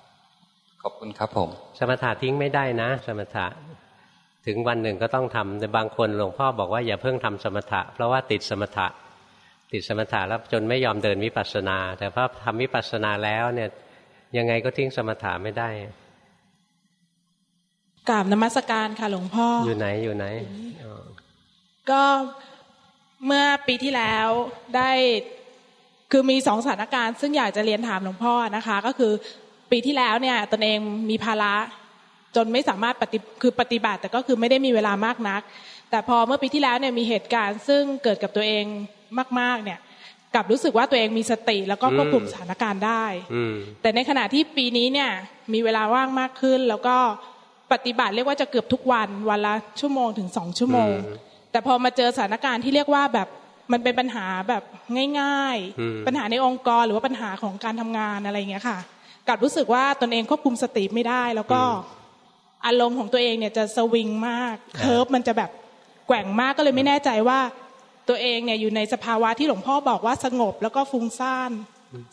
ขอบคุณครับผม สมถะทิ้งไม่ได้นะ สมถะถึงวันหนึ่งก็ต้องทำแต่บางคนหลวงพ่อบอกว่าอย่าเพิ่งทำสมถะ เพราะว่าติดสมถะ ติดสมถะแล้วจนไม่ยอมเดินวิปัสสนา แต่พอทำวิปัสสนาแล้วเนี่ยยังไงก็ทิ้งสมถะไม่ได้กราบนมัสการค่ะหลวงพ่อ อยู่ไหนอยู่ไหน ก็เมื่อปีที่แล้วได้คือมีสองสถานการณ์ ซึ่งอยากจะเรียนถามหลวงพ่อนะคะ ก็คือปีที่แล้วเนี่ยตนเองมีภาระจนไม่สามารถปฏิคือปฏิบัติ แต่ก็คือไม่ได้มีเวลามากนัก แต่พอเมื่อปีที่แล้วเนี่ยมีเหตุการณ์ ซึ่งเกิดกับตัวเอง มาก ๆ เนี่ยกลับรู้สึกว่าตัวเองมีสติแล้วก็ควบคุมสถานการณ์ได้แต่ในขณะที่ปีนี้เนี่ย มีเวลาว่างมากขึ้น แล้วก็ปฏิบัติเรียกว่าจะเกือบทุกวันวันละชั่วโมงถึงสองชั่วโมง แต่พอมาเจอสถานการณ์ที่เรียกว่าแบบมันเป็นปัญหาแบบง่าย ๆ ปัญหาในองค์กรหรือว่าปัญหาของการทำงานอะไรอย่างเงี้ยค่ะกับรู้สึกว่าตนเองควบคุมสติไม่ได้ แล้วก็อารมณ์ของตัวเองเนี่ยจะสวิงมากเคิร์ฟมันจะแบบแกว่งมากก็เลยไม่แน่ใจว่า ตัวเองเนี่ยอยู่ในสภาวะที่หลวงพ่อบอกว่าสงบแล้วก็ฟุ้งซ่าน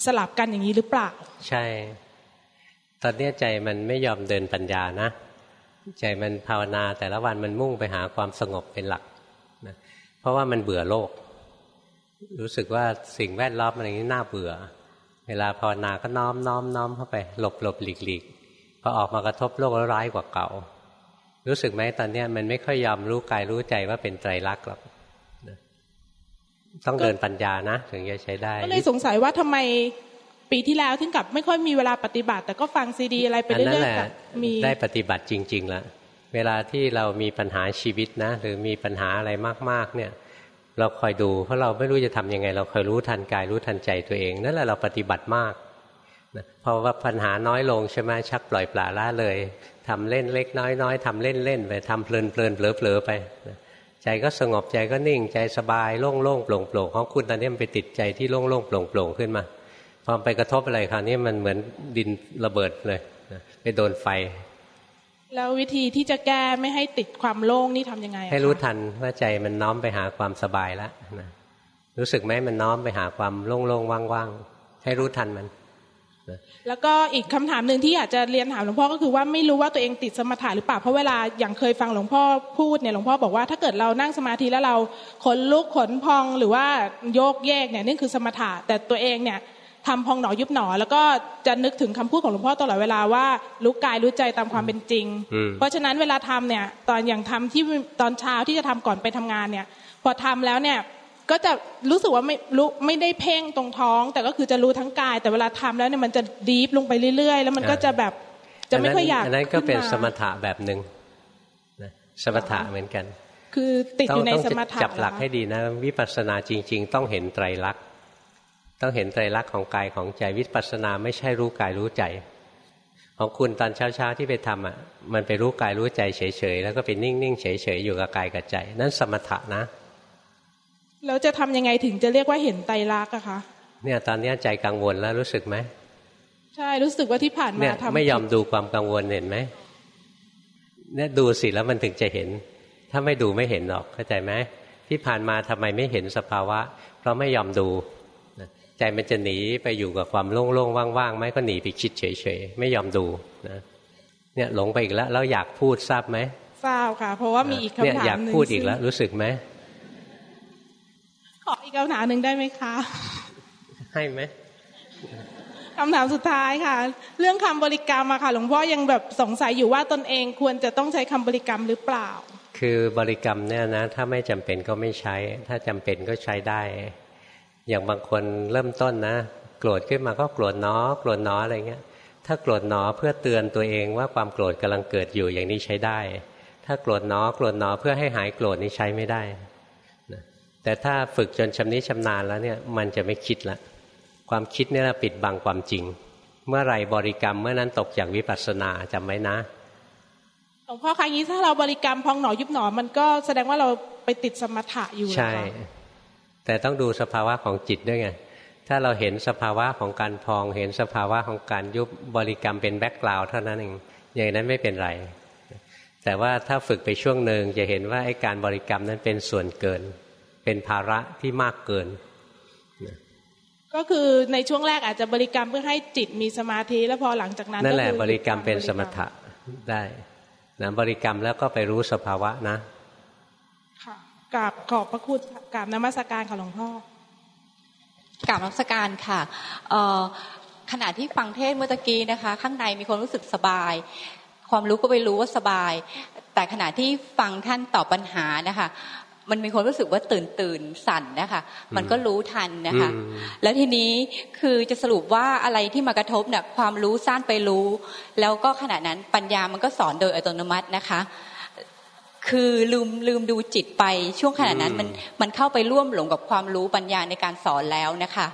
สลับกันอย่างนี้หรือเปล่า ใช่ ตอนนี้ใจมันไม่ยอมเดินปัญญานะ ใจมันภาวนาแต่ละวันมันมุ่งไปหาความสงบเป็นหลักนะเพราะว่ามันเบื่อโลก รู้สึกว่าสิ่งแวดล้อมอะไรนี้น่าเบื่อ เวลาภาวนาก็น้อมน้อมน้อมเข้าไปหลบหลบหลีกหลีกพอออกมากระทบโลกแล้วร้ายกว่าเก่า รู้สึกไหมตอนนี้มันไม่ค่อยยอมรู้กายรู้ใจว่าเป็นไตรลักษณ์หรอก ต้องเดินปัญญานะ ถึงจะใช้ได้ ก็เลยสงสัยว่าทำไมปีที่แล้วถึงกับไม่ค่อยมีเวลาปฏิบัติ แต่ก็ฟังซีดีอะไรไปเรื่อยๆมีได้ปฏิบัติจริง ๆ แล้วเวลาที่เรามีปัญหาชีวิตนะ หรือมีปัญหาอะไรมากๆเนี่ย เราคอยดูเพราะเราไม่รู้จะทํำยังไง เราคอยรู้ทันกายรู้ทันใจตัวเอง นั่นแหละเราปฏิบัติมากนะเพราะว่าปัญหาน้อยลงใช่ไหมชักปล่อยปลาละเลยทำเล่นเล็กน้อยน้อยทำเล่นเล่นไปทำเพลินเพลินเผลอเผลอไปนะ ใจก็สงบใจก็นิ่งใจสบายโล่งโล่งโปร่งโปร่งของคุณตอนนี้มันไปติดใจที่โล่งโล่งโปร่งโปร่งขึ้นมาพอไปกระทบอะไรคราวนี้มันเหมือนดินระเบิดเลยไปโดนไฟ แล้ววิธีที่จะแก้ไม่ให้ติดความโล่งนี่ทํำยังไง ให้รู้ทันว่าใจมันน้อมไปหาความสบายแล้วนะรู้สึกไหมมันน้อมไปหาความโล่งโล่งว่างๆให้รู้ทันมัน แล้วก็อีกคำถามหนึ่งที่อยากจะเรียนถามหลวงพ่อก็คือว่าไม่รู้ว่าตัวเองติดสมถะหรือเปล่าเพราะเวลาอย่างเคยฟังหลวงพ่อพูดเนี่ยหลวงพ่อบอกว่าถ้าเกิดเรานั่งสมาธิแล้วเราขนลุกขนพองหรือว่าโยกแยกเนี่ยนี่คือสมถะแต่ตัวเองเนี่ยทำพองหนอยุบหนอ แล้วก็จะนึกถึงคำพูดของหลวงพ่อตลอดเวลาว่ารู้กายรู้ใจตามความเป็นจริง เพราะฉะนั้นเวลาทำเนี่ยตอนอย่างทำที่ตอนเช้าที่จะทำก่อนไปทำงานเนี่ยพอทำแล้วเนี่ย ก็จะรู้สึกว่าไม่รู้ไม่ได้เพ่งตรงท้อง แต่ก็คือจะรู้ทั้งกาย แต่เวลาทำแล้วเนี่ยมันจะดีฟลงไปเรื่อย ๆ แล้วมันก็จะแบบจะไม่ค่อยอยากอันนั้นก็เป็นสมถะแบบหนึ่งสมถะเหมือนกัน คือติดอยู่ในสมถะจับหลักให้ดีนะ วิปัสสนาจริง ๆ ต้องเห็นไตรลักษณ์ต้องเห็นไตรลักษณ์ของกายของใจวิปัสสนาไม่ใช่รู้กายรู้ใจ ของคุณตอนเช้าๆที่ไปทำอะมันไปรู้กายรู้ใจเฉยๆแล้วก็ไปนิ่งๆเฉยๆอยู่กับกายกับใจ นั่นสมถะนะ แล้วจะทำยังไงถึงจะเรียกว่าเห็นไตรลักษณ์อะคะเนี่ยตอนนี้ใจกังวลแล้วรู้สึกไหมใช่รู้สึกว่าที่ผ่านมาทำไม่ยอมดูความกังวลเห็นไหมเนี่ยดูสิแล้วมันถึงจะเห็น ถ้าไม่ดูไม่เห็นหรอกเข้าใจไหมที่ผ่านมาทำไมไม่เห็นสภาวะ เพราะไม่ยอมดูใจมันจะหนีไปอยู่กับความโล่งๆว่างๆไหมก็หนีไปคิดเฉยๆไม่ยอมดูนะเนี่ยหลงไปอีกแล้วแล้วอยากพูดทราบไหมทราบค่ะ เพราะว่ามีอีกคำถามหนึ่งอยากพูดอีกแล้วรู้สึกไหมขออี กคำถามหนึ่งได้ไหมคะ ให้ไหมคำถามสุดท้ายค่ะ เรื่องคำบริกรรมอะค่ะ หลวงพ่อยังแบบสงสัยอยู่ว่าตนเองควรจะต้องใช้คำบริกรรมหรือเปล่า คือบริกรรมเนี่ยนะ ถ้าไม่จำเป็นก็ไม่ใช้ ถ้าจำเป็นก็ใช้ได้ อย่างบางคนเริ่มต้นนะ โกรธขึ้นมาก็โกรธน้อโกรธน้ออะไรเงี้ย ถ้าโกรธน้อเพื่อเตือนตัวเองว่าความโกรธกำลังเกิดอยู่อย่างนี้ใช้ได้ ถ้าโกรธน้อโกรธน้อเพื่อให้หายโกรธนี่ใช้ไม่ได้ แต่ถ้าฝึกจนชำนิชำนาญแล้วเนี่ยมันจะไม่คิดละความคิดนี่แหละปิดบังความจริง เมื่อไรบริกรรมเมื่อนั้นตกจากวิปัสสนาจำไว้นะหลวงพ่อคะงี้ถ้าเราบริกรรมพองหนอยุบหนอมันก็แสดงว่าเราไปติดสมถะอยู่ใช่ แต่ต้องดูสภาวะของจิตด้วยไงถ้าเราเห็นสภาวะของการพอง เห็นสภาวะของการยุบบริกรรมเป็นแบ็กกราวด์เท่านั้นเองอย่างนั้นไม่เป็นไร แต่ว่าถ้าฝึกไปช่วงหนึ่งจะเห็นว่าไอ้การบริกรรมนั้นเป็นส่วนเกิน เป็นภาระที่มากเกิน ก็คือในช่วงแรกอาจจะบริกรรมเพื่อให้จิตมีสมาธิแล้วพอหลังจากนั้นนั่นแหละบริกรรมเป็นสมถะได้นะบริกรรมแล้วก็ไปรู้สภาวะนะค่ะกราบขอบพระคุณกราบนมัสการค่ะหลวงพ่อกราบนมัสการค่ะขณะที่ฟังเทศเมื่อกี้นะคะ ข้างในมีความรู้สึกสบาย ความรู้ก็ไปรู้ว่าสบาย แต่ขณะที่ฟังท่านตอบปัญหานะคะ มันมีความรู้สึกว่าตื่นตื่นสั่นนะคะ มันก็รู้ทันนะคะ แล้วทีนี้คือจะสรุปว่าอะไรที่มากระทบเนี่ยความรู้สั้นไปรู้ แล้วก็ขณะนั้นปัญญามันก็สอนโดยอัตโนมัตินะคะ คือลืมลืมดูจิตไปช่วงขณะนั้นมันมันเข้าไปร่วมหลงกับความรู้ปัญญาในการสอนแล้วนะคะ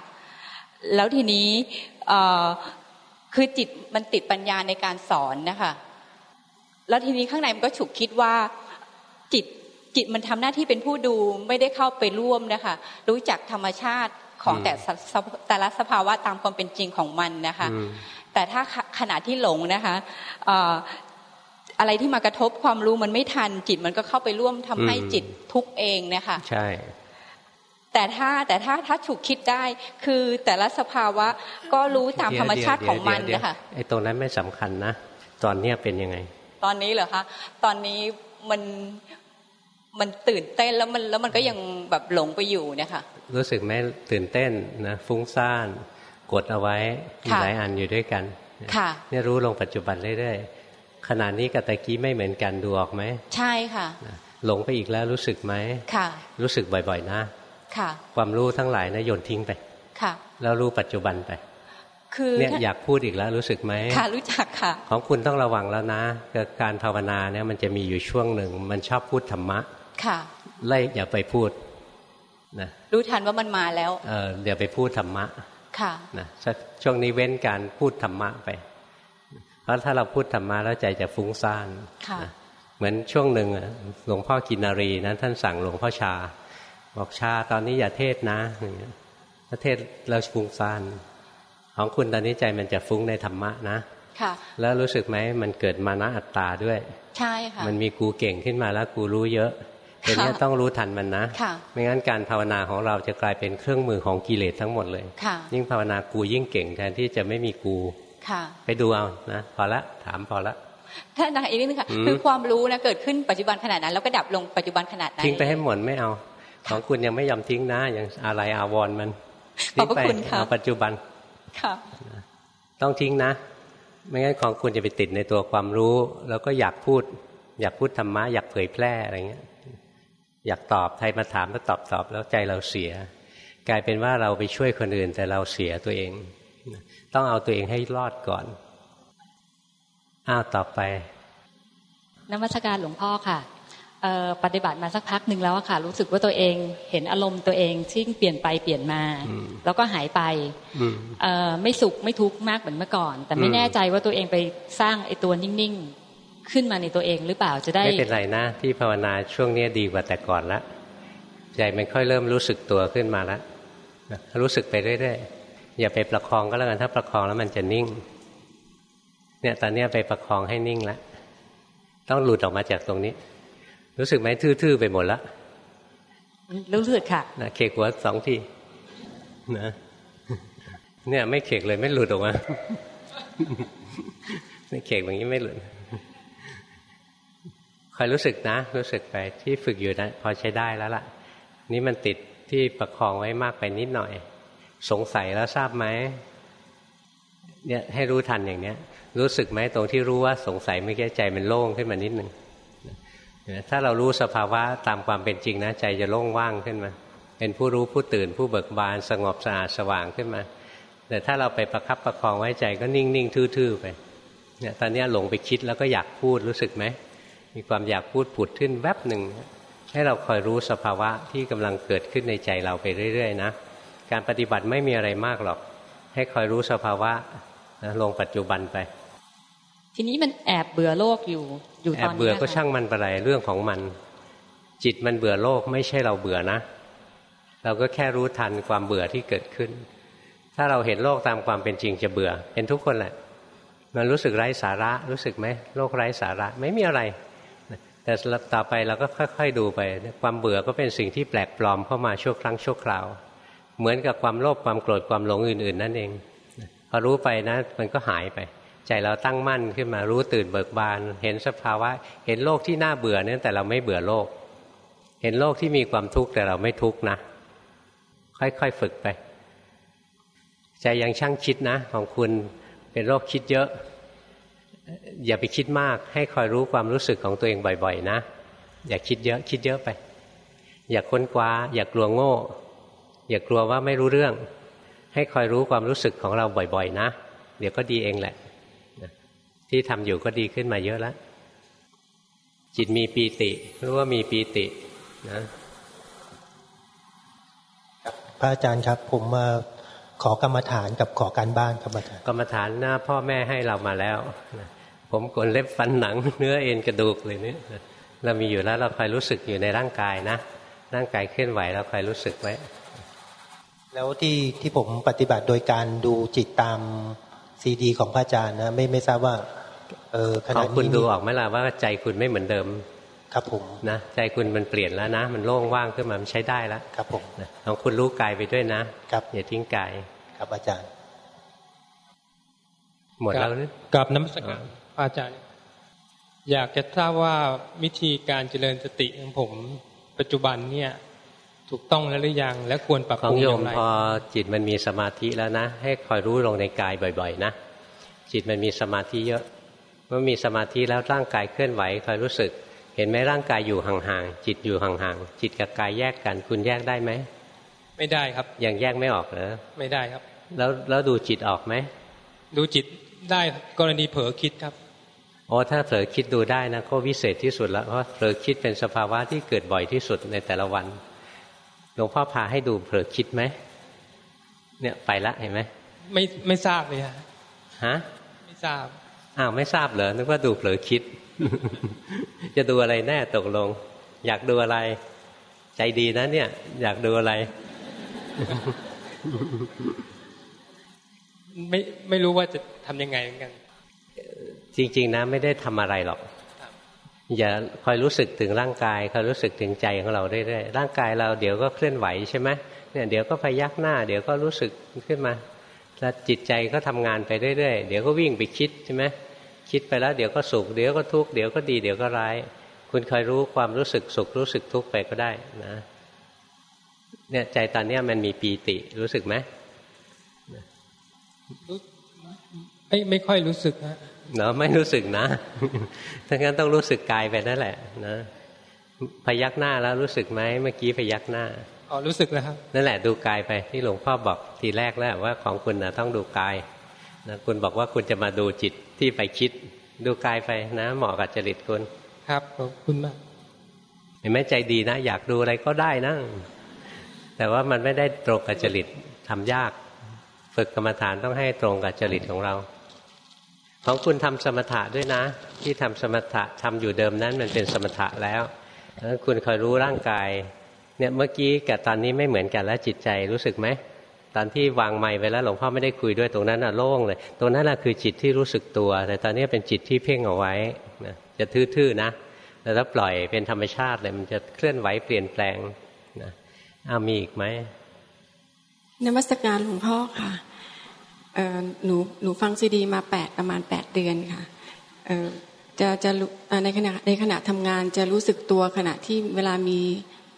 แล้วทีนี้คือจิตมันติดปัญญาในการสอนนะคะ แล้วทีนี้ข้างในมันก็ฉุกคิดว่าจิต จิตมันทำหน้าที่เป็นผู้ดูไม่ได้เข้าไปร่วมนะคะ รู้จักธรรมชาติของแต่แต่ละสภาวะตามความเป็นจริงของมันนะคะ แต่ถ้าขณะที่หลงนะคะอะไรที่มากระทบความรู้มันไม่ทัน จิตมันก็เข้าไปร่วมทำให้จิตทุกเองนะคะใช่แต่ถ้าแต่ถ้าถ้าฉุกคิดได้คือแต่ละสภาวะก็รู้ตามธรรมชาติของมันนะคะไอ้ตรงนั้นไม่สำคัญนะ ตอนเนี้ยเป็นยังไง ตอนนี้เหรอคะตอนนี้มัน มันตื่นเต้นแล้วมันแล้วมันก็ยังแบบหลงไปอยู่เนี่ยค่ะรู้สึกไหมตื่นเต้นนะฟุ้งซ่านกดเอาไว้หลายอันอยู่ด้วยกันค่ะเนี่ยรู้ลงปัจจุบันเรื่อยๆขณะนี้กับตะกี้ไม่เหมือนกันดูออกไหมใช่ค่ะหลงไปอีกแล้วรู้สึกไหมค่ะ รู้สึกบ่อยๆนะ ค่ะ ความรู้ทั้งหลายนะโยนทิ้งไปค่ะแล้วรู้ปัจจุบันไปคือเนี่ยอยากพูดอีกแล้วรู้สึกไหมค่ะรู้จักค่ะ ของคุณต้องระวังแล้วนะการภาวนาเนี่ยมันจะมีอยู่ช่วงหนึ่งมันชอบพูดธรรมะ ค่ะไล่อย่าไปพูดนะรู้ทันว่ามันมาแล้วเออเดี๋ยวไปพูดธรรมะ ค่ะนะช่วงนี้เว้นการพูดธรรมะไป เพราะถ้าเราพูดธรรมะแล้วใจจะฟุ้งซ่านค่ะเหมือนช่วงหนึ่งหลวงพ่อกินารีนั้นท่านสั่งหลวงพ่อชา บอกชาตอนนี้อย่าเทศนะอย่างเงี้ยถ้าเทศแล้วฟุ้งซ่านของคุณตอนนี้ใจมันจะฟุ้งในธรรมะนะค่ะแล้วรู้สึกไหมมันเกิดมานะอัตตาด้วย ใช่ค่ะมันมีกูเก่งขึ้นมาแล้วกูรู้เยอะ เป็นนี้ต้องรู้ทันมันนะไม่งั้นการภาวนาของเราจะกลายเป็นเครื่องมือของกิเลสทั้งหมดเลยยิ่งภาวนากูยิ่งเก่งแทนที่จะไม่มีกูไปดูเอานะพอละถามพอละถ้าดังอีกนิดนึงค่ะคือความรู้นะเกิดขึ้นปัจจุบันขนาดนั้นแล้วก็ดับลงปัจจุบันขนาดนั้นทิ้งไปให้หมดไม่เอา ของคุณยังไม่ยอมทิ้งนะยังอะไรอาวรมันทิ้งไปเอาปัจจุบันค่ะต้องทิ้งนะ ไม่งั้นของคุณจะไปติดในตัวความรู้ แล้วก็อยากพูด อยากพูดธรรมะอยากเผยแพร่อะไรเงี้ย อยากตอบใครมาถามแล้วตอบตอบแล้วใจเราเสีย กลายเป็นว่าเราไปช่วยคนอื่น แต่เราเสียตัวเอง ต้องเอาตัวเองให้รอดก่อน อ้าวต่อไปนมัสการหลวงพ่อค่ะปฏิบัติมาสักพักหนึ่งแล้วค่ะ รู้สึกว่าตัวเองเห็นอารมณ์ตัวเองที่เปลี่ยนไปเปลี่ยนมา แล้วก็หายไปไม่สุขไม่ทุกข์มากเหมือนเมื่อก่อน แต่ไม่แน่ใจว่าตัวเองไปสร้างไอ้ตัวนิ่ง ขึ้นมาในตัวเองหรือเปล่าจะได้ ไม่เป็นไรนะ ที่ภาวนาช่วงนี้ดีกว่าแต่ก่อนละใจมันค่อยเริ่มรู้สึกตัวขึ้นมาแล้วรู้สึกไปเรื่อยๆอย่าไปประคองก็แล้วกันถ้าประคองแล้วมันจะนิ่ง เนี่ยตอนนี้ไปประคองให้นิ่งแล้วต้องหลุดออกมาจากตรงนี้ รู้สึกไหมทื่อๆไปหมดละรู้สึกค่ะนะเขกหัวสองทีนะเนี่ยไม่เขกเลยไม่หลุดออกมาไม่เขกอย่างนี้ไม่หลุดค อยรู้สึกนะ รู้สึกไปที่ฝึกอยู่นะพอใช้ได้แล้วล่ะ นี่มันติดที่ประคองไว้มากไปนิดหน่อย สงสัยแล้วทราบไหมเนี่ยให้รู้ทันอย่างเนี้ย รู้สึกไหมตรงที่รู้ว่าสงสัยไม่แก้ใจมันโล่งขึ้นมานิดหนึ่งถ้าเรารู้สภาวะตามความเป็นจริงนะใจจะโล่งว่างขึ้นมา เป็นผู้รู้ผู้ตื่นผู้เบิกบานสงบสะอาดสว่างขึ้นมา แต่ถ้าเราไปประคับประคองไว้ใจก็นิ่งๆทื่อๆไปเนี่ยตอนนี้หลงไปคิดแล้วก็อยากพูดรู้สึกไหม มีความอยากพูดผุดขึ้นแวบหนึ่งให้เราคอยรู้สภาวะที่กำลังเกิดขึ้นในใจเราไปเรื่อยๆนะการปฏิบัติไม่มีอะไรมากหรอก ให้คอยรู้สภาวะนะลงปัจจุบันไป ทีนี้มันแอบเบื่อโลกอยู่ อยู่ตอนนี้แอบเบื่อก็ช่างมันไปไรเรื่องของมัน จิตมันเบื่อโลกไม่ใช่เราเบื่อนะ เราก็แค่รู้ทันความเบื่อที่เกิดขึ้น ถ้าเราเห็นโลกตามความเป็นจริงจะเบื่อเป็นทุกคนแหละ มันรู้สึกไร้สาระรู้สึกไหมโลกไร้สาระไม่มีอะไร แต่ต่อไปเราก็ค่อย ๆ ดูไป ความเบื่อก็เป็นสิ่งที่แปลกปลอมเข้ามาชั่วครั้งชั่วคราว เหมือนกับความโลภความโกรธความหลงอื่น ๆ นั่นเองพอรู้ไปนะ มันก็หายไป ใจเราตั้งมั่นขึ้นมารู้ตื่นเบิกบาน เห็นสภาวะ เห็นโลกที่น่าเบื่อเนี่ยแต่เราไม่เบื่อโลก เห็นโลกที่มีความทุกข์แต่เราไม่ทุกข์นะ ค่อยๆฝึกไป ใจยังช่างคิดนะ ของคุณเป็นโรคคิดเยอะ อย่าไปคิดมาก ให้คอยรู้ความรู้สึกของตัวเองบ่อย ๆ นะ อย่าคิดเยอะ คิดเยอะไป อย่าค้นคว้า อย่ากลัวโง่ อย่ากลัวว่าไม่รู้เรื่อง ให้คอยรู้ความรู้สึกของเราบ่อย ๆ นะ เดี๋ยวก็ดีเองแหละ ที่ทำอยู่ก็ดีขึ้นมาเยอะแล้ว จิตมีปีติรู้ว่ามีปีตินะพระอาจารย์ครับผมมา ขอกรรมฐานกับขอการบ้านครับอาจารย์กรรมฐานหน้าพ่อแม่ให้เรามาแล้ว ผมกลเล็บฟันหนัง เนื้อเอ็นกระดูกเลยเนี่ยเรามีอยู่แล้วเราคอยรู้สึกอยู่ในร่างกายนะ ร่างกายเคลื่อนไหวเราคอยรู้สึกไว้ แล้วที่ที่ผมปฏิบัติโดยการดูจิตตามซีดี ของพระอาจารย์นะไม่ไม่ทราบว่า เออขณะนี้คุณดูออกไหมล่ะว่าใจคุณไม่เหมือนเดิม ครับผมนะใจคุณมันเปลี่ยนแล้วนะ มันโล่งว่างขึ้นมามันใช้ได้แล้วครับผมลองคุณรู้กายไปด้วยนะครับอย่าทิ้งกายครับอาจารย์ หมดแล้วกับน้ำสกัดอาจารย์ อยากจะทราบว่าวิธีการเจริญสติของผม ปัจจุบันเนี่ยถูกต้องแล้วหรือยังและควรปรับปรุงอย่างไรพอจิตมันมีสมาธิแล้วนะ ให้คอยรู้ลงในกายบ่อยๆ นะ จิตมันมีสมาธิเยอะเมื่อมีสมาธิแล้วร่างกายเคลื่อนไหวคอยรู้สึก เห็นไหมร่างกายอยู่ห่างๆจิตอยู่ห่างๆจิตกับกายแยกกัน คุณแยกได้ไหมไม่ได้ครับยังแยกไม่ออกเหรอไม่ได้ครับ แล้วแล้วดูจิตออกไหมดูจิตได้กรณีเผลอคิดครับอ๋อถ้าเผลอคิดดูได้นะก็วิเศษที่สุดแล้วเพราะเผลอคิดเป็นสภาวะที่เกิดบ่อยที่สุดในแต่ละวันหลวงพ่อพาให้ดูเผลอคิดไหมเนี่ยไปละเห็นไหมไม่ไม่ทราบเลยฮะฮะไม่ทราบอ้าวไม่ทราบเหรอนึกว่าดูเผลอคิด จะดูอะไรแน่ตกลง อยากดูอะไร ใจดีนะเนี่ย อยากดูอะไร ไม่ไม่รู้ว่าจะทำยังไงเหมือนกัน จริง ๆ นะ ไม่ได้ทำอะไรหรอกอย่าคอยรู้สึกถึงร่างกายคอยรู้สึกถึงใจของเราเรื่อยๆร่างกายเราเดี๋ยวก็เคลื่อนไหวใช่ไหมเนี่ยเดี๋ยวก็พยักหน้า เดี๋ยวก็รู้สึกขึ้นมาแล้วจิตใจก็ทำงานไปเรื่อยๆเดี๋ยวก็วิ่งไปคิดใช่ไหม คิดไปแล้วเดี๋ยวก็สุขเดี๋ยวก็ทุกข์เดี๋ยวก็ดีเดี๋ยวก็ร้าย คุณคอยรู้ความรู้สึกสุขรู้สึกทุกข์ไปก็ได้นะเนี่ยใจตอนนี้มันมีปีติรู้สึกไหมไม่ไม่ค่อยรู้สึกนะเนาะไม่รู้สึกนะถ้างั้นต้องรู้สึกกายไปนั่นแหละ นะพยักหน้าแล้วรู้สึกไหมเมื่อกี้พยักหน้าอ๋อรู้สึกแล้วครับนั่นแหละดูกายไปที่หลวงพ่อบอกทีแรกแล้วว่าของคุณนะต้องดูกายนะคุณบอกว่าคุณจะมาดูจิต ที่ไปคิด ดูกายไปนะ เหมาะกับจริตคุณ ครับขอบคุณมากเห็นไหมใจดีนะ อยากดูอะไรก็ได้นะแต่ว่ามันไม่ได้ตรงกับจริตทำยาก ฝึกกรรมฐานต้องให้ตรงกับจริตของเรา ของคุณทำสมถะด้วยนะ ที่ทำสมถะทำอยู่เดิมนั้นมันเป็นสมถะแล้วแล้วคุณคอยรู้ร่างกาย เนี่ยเมื่อกี้กับตอนนี้ไม่เหมือนกันแล้วจิตใจรู้สึกไหม ตอนที่วางไม้ไปแล้วหลวงพ่อไม่ได้คุยด้วยตรงนั้นน่ะโล่งเลย ตรงนั้นน่ะคือจิตที่รู้สึกตัว แต่ตอนนี้เป็นจิตที่เพ่งเอาไว้นะจะทื่อๆนะแต่ถ้าปล่อยเป็นธรรมชาติเลยมันจะเคลื่อนไหวเปลี่ยนแปลงนะอามีอีกไหมนมัสการหลวงพ่อค่ะหนูหนูฟังซีดีมาแปดประมาณแปดเดือนค่ะจะจะในขณะในขณะทำงานจะรู้สึกตัวขณะที่เวลามี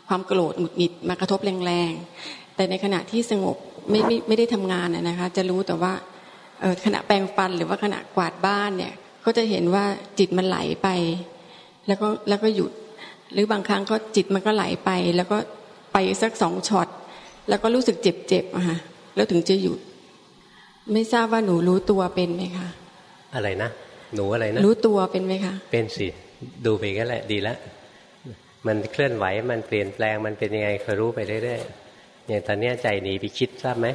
ความโกรธหงุดหงิดมากระทบแรงๆแต่ในขณะที่สงบ ไม่ไม่ไม่ได้ทำงานนะคะ จะรู้แต่ว่าขณะแปรงฟันหรือว่าขณะกวาดบ้านเนี่ยก็จะเห็นว่าจิตมันไหลไป แล้วก็แล้วก็หยุด หรือบางครั้งก็จิตมันก็ไหลไป แล้วก็ไปสักสองช็อตแล้วก็รู้สึกเจ็บๆอะค่ะแล้วถึงจะหยุด ไม่ทราบว่าหนูรู้ตัวเป็นไหมคะอะไรนะหนูอะไรนะรู้ตัวเป็นไหมคะเป็นสิดูไปก็แหละดีแล้วมันเคลื่อนไหวมันเปลี่ยนแปลงมันเป็นยังไงคอยรู้ไปเรื่อยๆ อย่างตอนนี้ใจหนีไปคิดทราบไหม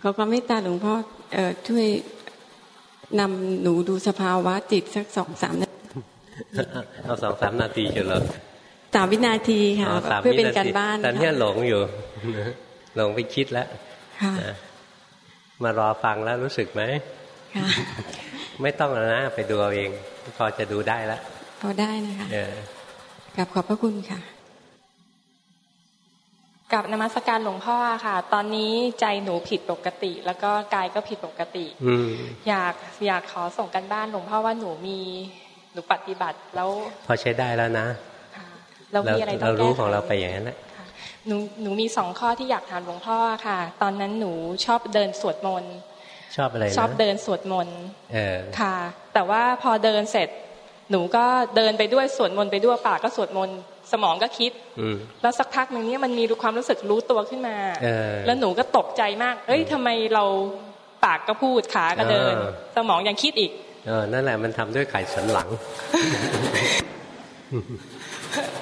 ขอความเมตตาหลวงพ่อเอ่อช่วยนำหนูดูสภาวะจิตสักสองสามนาทีเอาสองสามนาทีจะเหรอสามวินาทีค่ะเพื่อเป็นการบ้านตอนนี้หลงอยู่หลงไปคิดแล้วมารอฟังแล้วรู้สึกไหมไม่ต้องแล้วนะไปดูเอาเอง พอจะดูได้แล้วพอได้นะคะกับขอบพระคุณค่ะ กับนมัสการหลวงพ่อค่ะ ตอนนี้ใจหนูผิดปกติ แล้วก็กายก็ผิดปกติอยากอยากขอส่งกันบ้านหลวงพ่อว่าหนูมีหนูปฏิบัติแล้ว พอใช้ได้แล้วนะเรามีอะไรต้องแก้เรารู้ของเราไปอย่างนั้นแหละหนูหนูมีสองข้อที่อยากถามหลวงพ่อค่ะ ตอนนั้นหนูชอบเดินสวดมนต์ชอบอะไรชอบเดินสวดมนต์ค่ะ แต่ว่าพอเดินเสร็จ หนูก็เดินไปด้วยสวดมนต์ไปด้วยปากก็สวดมนต์ สมองก็คิดแล้วสักพักหนึ่งเนี้ยมันมีความรู้สึกรู้ตัวขึ้นมาแล้วหนูก็ตกใจมาก เอ้ยทำไมเราปากก็พูดขาก็เดิน สมองยังคิดอีกเออนั่นแหละมันทำด้วยไข่สันหลัง